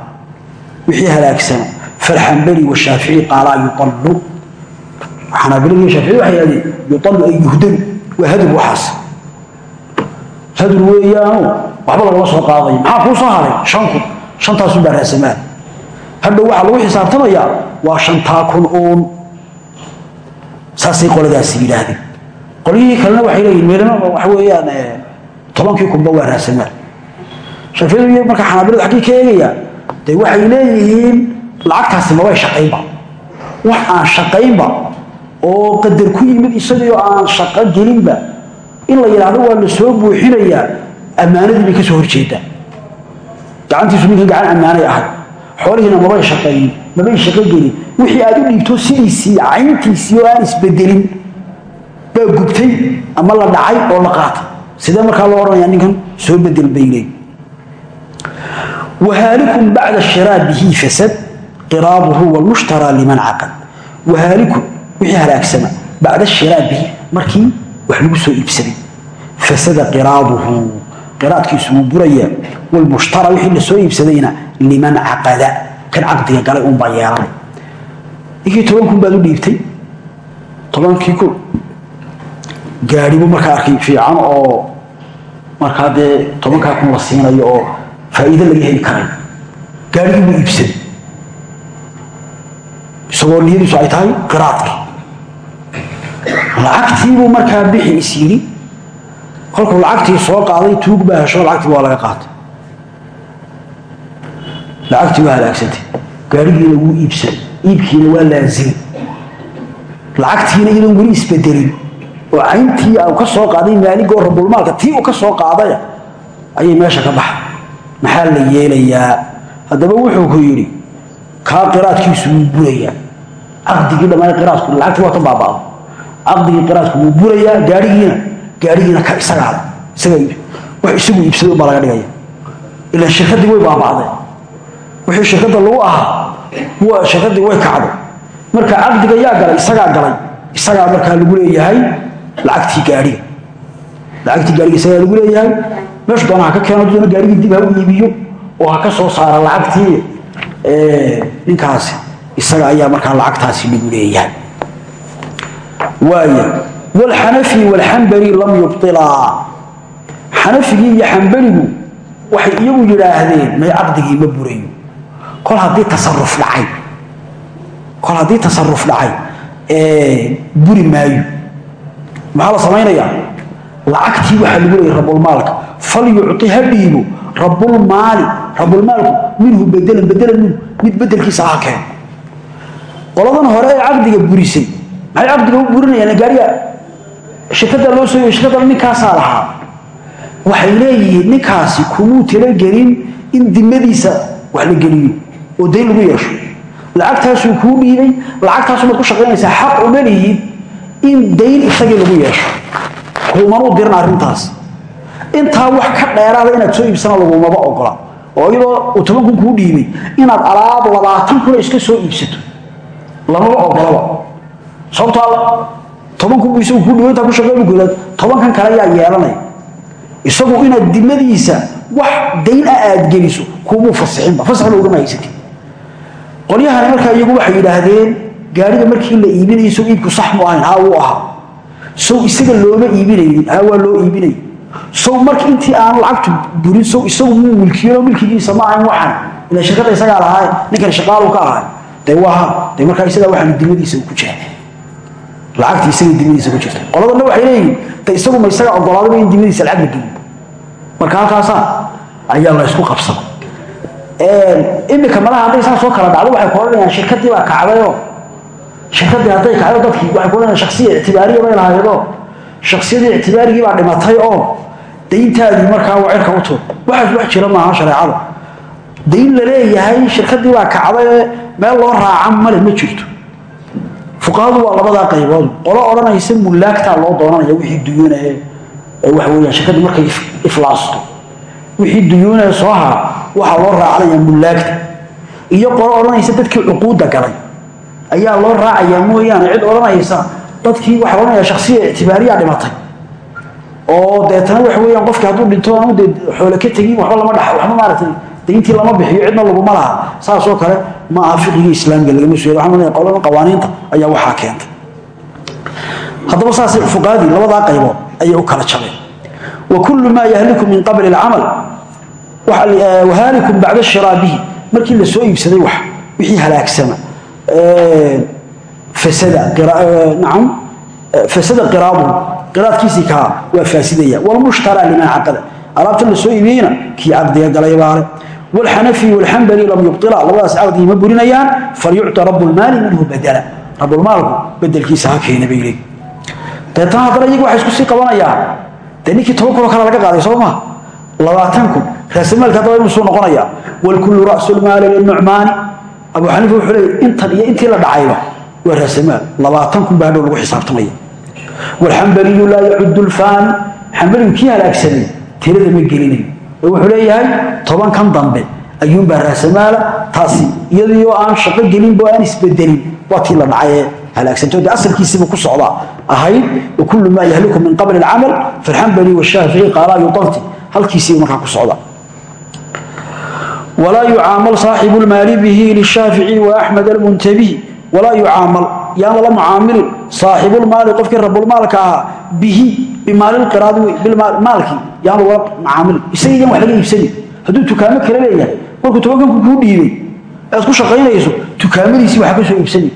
Wixii halaagsama. Falxambali washaafici qaalaa yuqallu xanaabiladiiyo shaaficiyadu waxay yidhahdeen yualu ay yuhdanu waa hadun waxaas. Hadun weeyaanu waxba lagama soo qaadayo. Maxaa kuu soo haray? Shan kun shantaasun baa raasamaal hadhow waxaa lagu xisaabtamayaa waa shantaa kun uun. Saasay qoladaasi yidhaahdeen. Qolyihii kalena waxay leeyihiin meelamaba waxa weeyaan eh, tobankii kunba waa raasamaal shaaficiyadu iyo marka xanaabiladu xaggii ka eegayaa dee waxay leeyihiin lacagtaasi mabay shaqaynba. Wax aan shaqaynba oo qadar ku yimid isagii oo aan shaqo gelinba in la yidhaahdo waa la soo buuxinayaa ammaanadii bay ka soo horjeedaa. Gacantiisu ninkan gacan ammaanay ahay. Xoolihiina mabay shaqeeyin mabay shaqo gelin wixii aad u dhiibto sidiisii cayntiisii oo aan isbedelin baa gubtay ama la dhacay oo la qaatay. Sidee markaa loo odhanayaa ninkan? Soo bedel bayle wahaalikum bacda shiraabihi fasad qiraabuhu walmushtaraa liman caqad wahaalikum wixii halaagsama bacda shiraabihi markii wax lagu soo iibsaday fasada qiraaduhu qiraadkiisu wuu buraya. Walmushtara wixii la soo iibsadayna liman caqada kan caqdiga galay uunbaa yeelanay. Inkii toban kun baad u dhiibtay tobankii kun gaadhibuu markaa arkay fiican oo markaa dee tobankaa kun la siinayo oo faa'iido laga heli karayo gaadhigii buu iibsaday. Isagoo niyadiisu ay tahay qiraadkii lacagtiibuu markaa bixi is yidhi kolkuu lacagtii soo qaaday tuug baa hesho lacagtii waa laga qaatay. Lacagtii waa halaagsantay. Gaarigiina wuu iibsaday iibkiina waa laazimay lacagtiina iyadoon weli isbedelin oo cayntii uu ka soo qaaday maaligoo rabulmaalka tii uu ka soo qaadaya ayay meesha ka baxay. Maxaa la yeelayaa? Haddaba wuxuu ku yidhi kaa qiraadkiisu wuu burayaa. Caqdigii dhammaan qiraadku lacagtii waa ka baaba'da caqdigii qiraadku wuu burayaa gaarigiina gaarigiina ka isagaa isaga wax isagu iibsaday baa laga dhigaya. Ilaan shirkaddii way baaba'day. Wixii shirkadda lagu ahaa waa shirkaddii way kacday. Marka caqdiga yaa galay isagaa galay isagaa markaa lagu leeyahay lacagtii gaariga lacagtii gaariga isagaa lagu leeyahay. Meeshu doona ha ka keeno doona gaarigii dib ha u iibiyo oo ha ka soo saara lacagtii ninkaasi isaga ayaa markaa lacagtaasi lagu leeyahay waaya walxanafi walxambali lam yubtilaa xanafigii iyo xambaligu waxay iyagu yidhaahdeen may caqdigii ma burayo kol haddii tasaruf dhacay kol haddii tasaruf dhacay buri maayo. Maxaa la samaynayaa? Lacagtii waxaa lagu leeyay rabulmaalka falyucطi ha dhiibo rabulmaali rabulmaalku minhu bedelan bedelan mid bedelkiisa ha keeno qoladan hore ee caqdiga burisay maxay caqdiga u burinayaan gaariga? Shirkada loo soo shirkada ninkaasaa lahaa. Waxay leeyihiin ninkaasi kumuu talagelin in dimadiisa wax la geliyo oo dayn lagu yeesho. Lacagtaasuu kuu dhiibay lacagtaasumaad ku shaqaynaysaa. Xaq uma lihid in dayn isagii lagu yeesho. Kuumanuu diran arrintaas. Intaa wax ka dheeraada inaad soo iibsana lagumaba ogola. Oo iyadoo uu toban kun kuu dhiibay inaad alaab labaatan kuna iska soo iibsato lamaba ogolaba sababtaa toban kun buu isagu kuu dhiibay intaa ku shaqeyn tobankan kale ayaa yeelanaya isagu inaad dimadiisa wax dayn ah aad geliso kuumuu fasixinba fasaxna ugama haysatid qolyahani markaa iyagu waxay yidhaahdeen gaariga markii la iibinayo sow iibku sax mu ahayn haa wuu ahaa. Sow isaga looma iibinaynin haa waa loo iibinay sow marka intii aan lacagtu burin sow isagu muu milkiyo milkigiisa ma ahayn waxan ila shirkada isagaa lahaay ninkan shaqaalu ka ahay dee waaha dee markaa isagaa waxaan dimadiisa ku jira lacagtii isaga dimadiisa ku jirta. Qoladana waxay leeyihiin de isagu ma isaga ogolaadaba in dimadiisa lacag la geliyo marka halkaasaa ayaa la ysku qabsada imika malaha hadday saa soo kala dhacdo waxay ku odhanayaan shirkadii baa kacdayoo shirkadii hadday kacdo dadkii waxay ku odhanayaan shaksiya ictibaariya bay lahaydoo shaksiyadii ictibaarigii baa dhimatay oo? Dayntaadii markaa waa cirka u tuur waxaas wax jira maaha shareecada dayn la leeyahay shirkadii baa kacdaye meel loo raaca male ma jirto fuqahadu waa labadaa qaybood. Qolo odhanaysa mullaagtaa loo doonanaya wixii duyuunahe waxa weyaan shirkadii markay iflaasto. Wixii duyuunahe soo hara waxaa loo raacanaya mullaagta. Iyo qolo odhanaysa dadkii cuquudda galay. Ayaa loo raacayaa mooyaane. Cid odhanaysa dadkii waxaa odhanaya shaksiya ictibaariyaa dhimatay. Oo deetana waxa weyaan qofkii hadduu dhinto aanu dee xoole ka tegin waxba lama dha waxba maaragtay dayntii lama bixiyo cidna laguma laha. Saasoo kale ma aha fiqigii islaamiga lagama leeyahay qolada qawaaniinta ayaa waxaa keentay. Haddaba saasay fuqaadii labadaa qaybood ayay u kala jabeen. Wa kullu maa yahliku min qabli alcamal wahaalikum bacda shiraa bihi markii la soo iibsaday wax wixii halaagsama fasada fasada qiraaduhu qiraadkiisii kaa waa faasidaya. Walmushtara liman caqada alaabta la soo iibiyeyna kii caqdiga galay baale والحنفي والحنبلي لم يبطلا لبداس عقدي ما برينيان فليعطى رب المال منه بدلا رب المال بدل كيسا كينا بيلي deetana haddana iyagu waxay isku sii qabanayaan dee ninkii toban kunoo kale laga qaaday soo ma labaatan kun raasamaalka haddaba inuu soo noqonaya walkullu ra'su lmaali linucmaani abu xaniifa wuxuu leeyay intan iyo intii la dhacayba waa raasamaal labaatan kun baa hadhow lagu xisaabtamaya walxambaliyu laa yacudu lfaani xambaligu kii halaagsanay tirada ma gelinayo oo wuxuu leeyahay tobankan dambe ayuunbaa raasamaala taasi iyadiioo aan shaqo gelinbo aan isbedelin waa tii la dhacay ee halaagsanto de asalkiisiiba ku socdaa. Ahayd wakulu maa yahliku min qabli alcamal falxambali washaafici qaalaa yutalti halkiisiiba markaa ku socdaa. Walaa yucaamal saaxibu lmaali bihi lishaafici waaxmed almuntabihi walaa yucaamal yaan lala mucaamilin saaxibulmaali qofkii rabulmaalka ahaa bihi bimaalilqiraadi maalkii yaan lagula mucaamilin isagii yan wax laga iibsanin hadduu tukaamo kale leeyahay markuu tobankanku kuu dhiibay aad ku shaqaynayso tukaamadiisii waxa ka soo iibsani.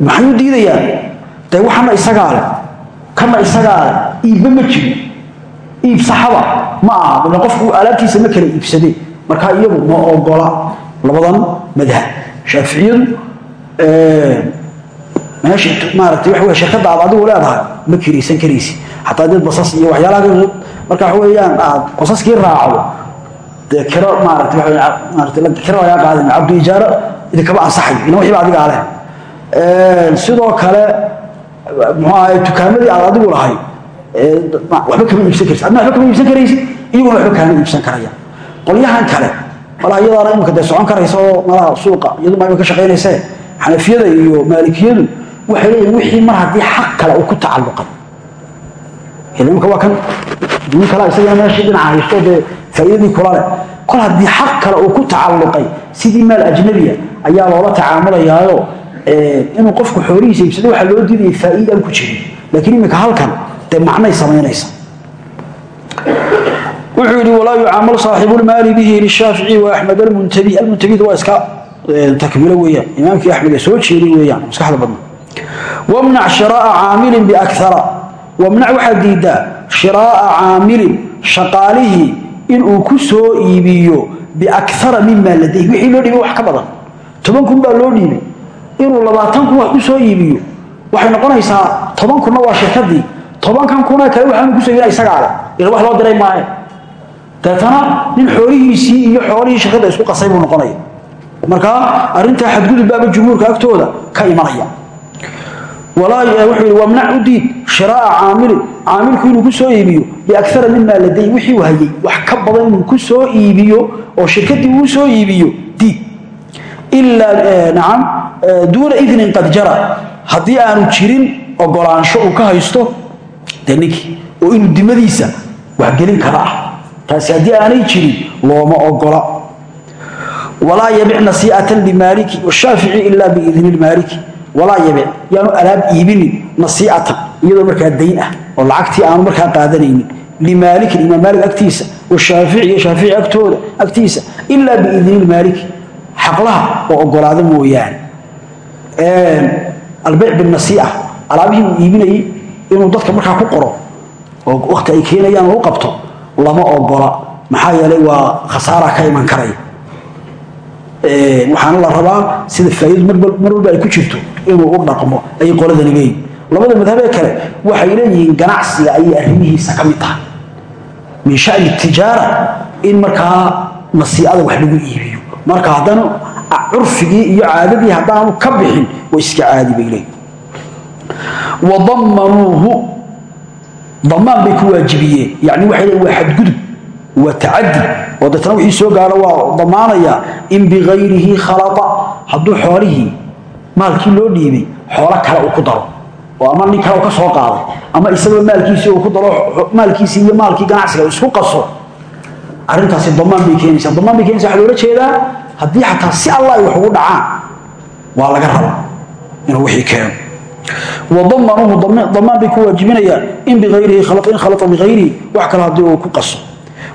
Maxay u diidayaan dee waxana isagaa leh kana isagaa leh iibba ma jiro iib ma aha. Bale qofku alaabtiisa ma kala iibsadeen markaa iyagu ma ogola. Labadan madhab. Shaaficiyadu meesha maaragtay waxa wey shirkadda aad adigu leedahay ma kiraysan karaysi xataa dad basas iyo waxyaalaha marka waxa weeyaan aad basaskii raacdo dee kiro maaragtay waxa maaragtay kiro lagaa qaadin cabdu ijaaro idinkama ansaxayo ina wixiiba adigaa leh sidoo kale muxuu ahay tukaamadii aad adigu lahay waxba kama iibsan karaysid. Adna waxba kama iibsan karaysid iyaguna waxba kaama iibsan karaya. Qolyahan kale malaha iyadaana imika dee socon karaysa oo malaha suuqa iyadu maa ka shaqaynaysee xanafiyada iyo maalikiyadu waxay leeyihiin wixii mar haddii xaq kale uu ku tacalluqay imika waa kan duun kale isagana meeshii dhinaca haysto dee faa'iidadii kula leh kol haddii xaq kale uu ku tacalluqay sidii maal ajnabiya ayaa loola tacaamulayaayo inuu qofku xoolihiisa iibsado waxaa loo diidaya faa'iida aan ku jirin laakiin imika halkan dee macnay samaynaysa wuxuu yidhi walaa yucaamal saaxibu lmaali bihi lishaafici waaxmed almuntabi almuntabida waa iska takmilo weeyaan imaamkii axmed ee soo jeeday weeyaan maskaxda badna wamnac shiraa'a caamilin biakara wamnac waxaad diiddaa shiraa'a caamilin shaqaalihii inuu ku soo iibiyo biakara mima ladayh wixii loo dhibay wax ka badan toban kun baa loo dhiibay inuu labaatan kun wax ku soo iibiyo. waxay noqonaysaa toban kunna waa shirkadii tobankan kuna kale waxaanu ku soo iibina isagaa leh ila wax loo diray maahe deetana nin xoolihiisii iyo xoolihii shirkadda isku qasay buu noqonaya jumhuurka agtooda ka imanaya wamnac u diid shiraa'a caamilin. Caamilku inuu ku soo iibiyo biakara mimaa laday wixii hayay wax ka badan inuu ku soo iibiyo oo shirkaddii uu soo iibiyo diid. Ilaa nacam duuna idnin qad jara. Haddii aanu jirin ogolaansho uu ka haysto dee ninkii oo inuu dimadiisa waxgelin kara ah. Taasi aanay jirin looma ogola. Walaa yabic nasiicatan limaaliki washaafici ilaa biidni lmaaliki walaa yabic yaanu alaab iibinin nasiicatan iyadoo markaa dayn ah oo lacagtii aanu markaa qaadanaynin. Limaalikin imaam maalik agtiisa washaafici iyo shaafici agtooda agtiisa ilaa biidni lmaaliki xaqlaha oo ogolaada mooyaane. Albeyc binasiica alaabihii uu iibinayey inuu dadka markaa ku qoro oo wakti ay keenayaan u qabto lama ogola maxaa yeelay waa khasaara ka iman karaya waxaana la rabaa sida faa'iidu mar walba ay ku jirto inuu u dhaqmo ayay qoladani leeyihiin labada madhabee kale waxay leeyihiin ganacsiga ayay arrimihiisa ka mid tahay. Min shani tijaara in markaa nasiicada wax lagu iibiyo. Marka haddana curfigii iyo caadadii haddaanu ka bixin way iska caadi bay leeyihiin wadammanuuhu damaan bay ku waajibiyeen. Yani waxay leeyihiin waa xadgudub waa tacadi oo deetna wixii soo gaaro waa damaanayaa in bikayrihi khalata hadduu xoolihii maalkii loo dhiibay xoolo kale uu ku daro. Oo ama nin kale u ka soo qaaday ama isagoo maalkiisii uu ku daro maalkiisii iyo maalkii ganacsiga isku qaso. Arrintaasi damaan bay keenaysaa. Damaan bay keenaysa waxaa loola jeedaa haddii xataa si alla ay wax ugu dhacaan waa laga rabaa inuu wixii keeno. Wadamanuuhu damaan bay ku waajibinayaan in biayrihi in khalata bikayrihi wax kale haddii uu ku qaso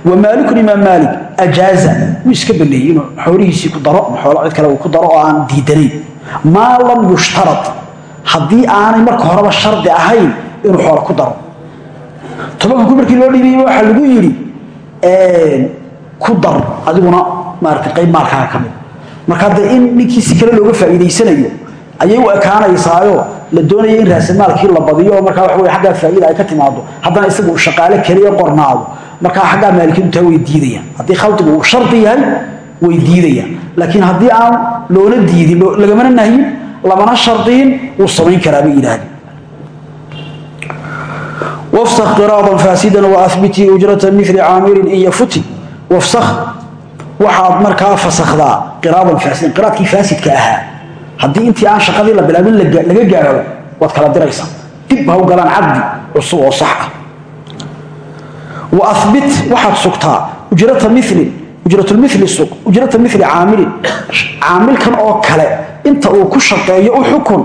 wamaalikun imaam maalik ajaaza wuu iska baneeyey inuu xoolihiisii ku daro xoolo cid kale uu ku daro oo aan diidanayn maa lam yushtarad haddii aanay marka horeba shardi ahayn inuu xoolo ku daro tobanka ku markii loo dhiibay waxaa lagu yidhi ku dar adiguna maarata qayb maalkaaga ka mid ayay u ekaanaysaayo la doonaya in raasamaalkii la badiyo oo markaa waxa wey xaggaa faa'iida ay ka timaado haddana isagu shaqaale keliya qornaado. Markaa xaggaa maalikadu taa way diidayaan. Haddii khaldigu uu shardi yahay way diidayaan. Laakiin haddii aan loola diidin lagamana nahyin lamana shardiyin wuu samayn karaa bay yidhaahdeen wafsakh qiraadan faasidan waahbitii ujrata mili caamirin in yafuti. Wafsakh waxaad markaa fasakhdaa qiraadan faasidan qiraadkii faasidka ahaa haddii intii aan shaqadii la bilaabin laga gaaro waad kala diraysaa. Dib ha u galaan cabdi cusub oo sax ah. Waabit waxaad sugtaa ujrata milin ujratulmili sug ujrata mili caamilin. Caamilkan oo kale inta uu ku shaqeeyo u xukun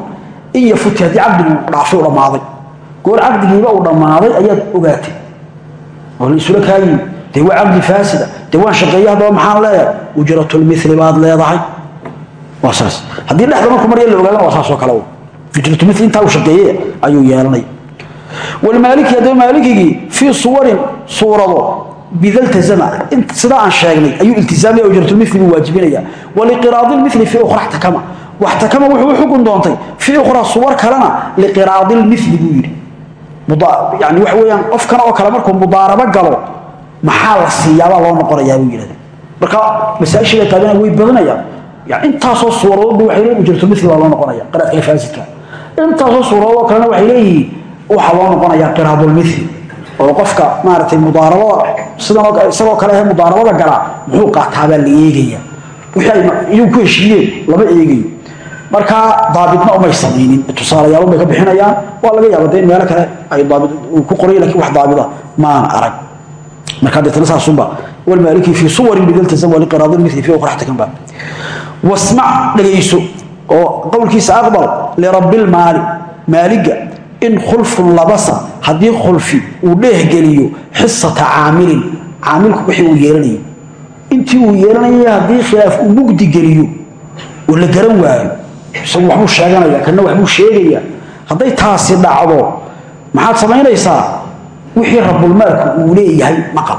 in yafuti haddii cabdigii dhaafay u dhammaaday. Goor cabdigiiba uu dhammaaday ayaad ogaatay. Oo la isula kaa yimi dee waa cabdi faasida. Dee waan shaqeeye haddaba maxaan leeyahay? Ujratulmili baad leedahay waa saas. Haddii dhexda marku marya la ogaadana waa saasoo kale ujratulmili intaa uu shaqeeye ayuu yeelanaya walmaaliki haddaba maalikigii fii suwarin suurado bidaltazama sidaa aan sheegnay ayuu iltizaamaya ujratulmili buu waajibinaya. Waliqiraadilmili fii ukhra xtakama waxtakama wuxuu u xukun doontay fii ukhra suwar kalena liqiraadilmili buu yidhi. Yani waxa weyaan qofkan oo kale markuu mudaarabo galo maxaa la siiyaabaa loo noqonayaa buu yidhahda marka masaaishiga taagana way badanayaan intaasoo suuradoodba waxay leeyihiin ujratulmili baa loo noqonaya qiraadka faasidka intaasoo suuradoodoo kalena waxay leeyihiin waxaa loo noqonayaa qiraadulmili oo qofka maaragtay mudaarabada sidan isagoo kale ahe mudaarabada galaa muxuu qaataabaa la eegaya wixii ay iyagu ku heshiiyeen lama eegayo marka daabidna umay samaynin tusaalayaal bay ka bixinayaan waa laga yaaba de in meelo kale ay daabid uu ku qoray laakiin wax daabida maan arag marka deetana saasunba walmaaliki fii suwarin bidaltasam waliqiraadilmili fi ukhraxtakanba wasmac dhagayso oo qowlkiisa aqbal lirabbilmaali maaliga in khulfun labasa haddii khulfi uu dheehgeliyo xisata caamilin caamilku wixii uu yeelanayo. Intii uu yeelanayay haddii khilaaf uu mugdi geliyo oo la garan waayo isagu waxbuu sheeganaya kana waxbuu sheegaya hadday taasi dhacdo maxaad samaynaysaa? Wixii rabulmaalku uu leeyahay maqal.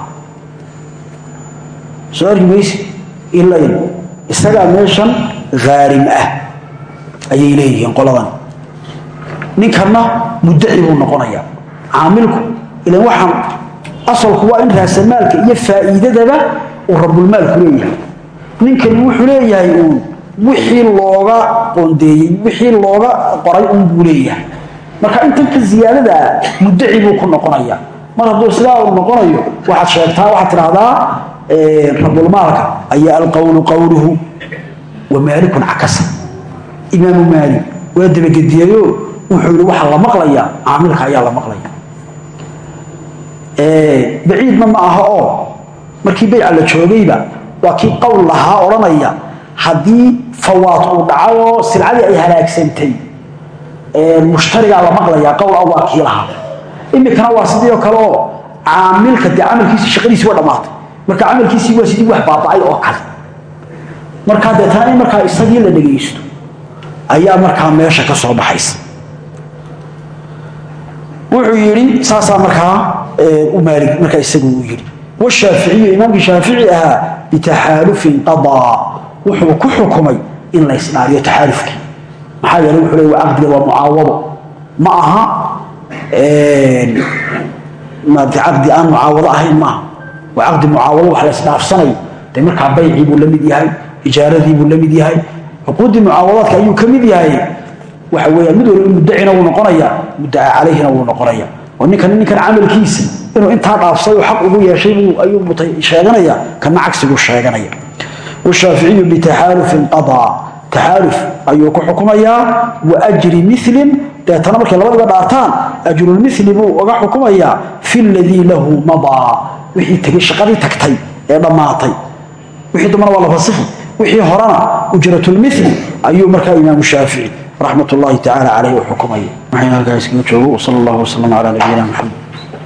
Soo arki mayse ilayn isagaa meeshan haarim ah ayay leeyihiin qoladan. Ninkanna muddaci buu noqonaya caamilku ilan waxaan asalku waa in raasamaalka iyo faa'iidadaba uu rabulmaalku leeyahay. Ninkani wuxuu leeyahay uun wixii looga qoondeeyey wixii looga qoray un buu leeyahay. Marka intanka ziyaadadaa muddaci buu ku noqonaya mar hadduu sidaa uu noqonayo waxaad sheegtaa waxaad tidhaahdaa rabulmaalka ayaa alqowlu qowluhu wa maalikun cakasa. Imaamu maalik waa dabagediyayo wuxuu yihi waxaa la maqlayaa caamilka ayaa la maqlaya. Baciidna ma aha oo markii bayca la joogayba waa kii qowl lahaa odhanaya haddii fawaad uu dhacay oo silcadii ay halaagsantay mushtarigaa la maqlayaa qowl ah waa kii lahaa. Imikana waa sidii oo kale oo caamilka dee camalkiisii shaqadiisii waa dhammaatay marka camalkiisii waa sidii wax baaba'ay oo kale. Markaa deetana in markaa isagii la dhegaysto ayaa markaa meesha ka soo baxaysa. Wuxuu yidhi saasaa markaa u maalig markaa isagu uu yidhi. Washaaficiyu imaamkii shaafici ahaa bitaxaalufin qadaa wuxuu ku xukumay in la isdhaariyo taxaalufkii. Maxaa yeelay wuxuu leey waa caqdiga waa mucaawado ma aha maarata caqdi aan mucaawado ahayn maaha waa caqdi mucaawado wax la isdhaafsanayo. Dee markaa baycii buu la mid yahay ijaaradii buu la mid yahay xuquuddii mucaawadaadka ayuu ka mid yahay. Waxa weeyaan mid waliba muddacina wuu noqonaya muddaca calayhina wuu noqonaya oo ninkan ninkan camalkiisa inuu intaa dhaafsay oo xaq ugu yeeshay ayuu sheeganaya kana cagsiguu sheeganaya. Washaaficiyu bitaxaalufin qadaa taxaaluf ayuu ku xukumayaa wa ajri milin deetana markay labadiba dhaartaan ajrulmili buu uga xukumayaa fi ladii lahu madaa. Wixii tegay shaqadii tagtay ee dhammaatay. Wixii dambana waa la fasixi wixii horena ujratulmili ayuu markaa imaamu shaafici raxmat ullaahi tacaala caleyh u xukumaya. Waxaynu halkaa iskaga joogo? Wsala allahu wasalam calaa nabiyina maxamed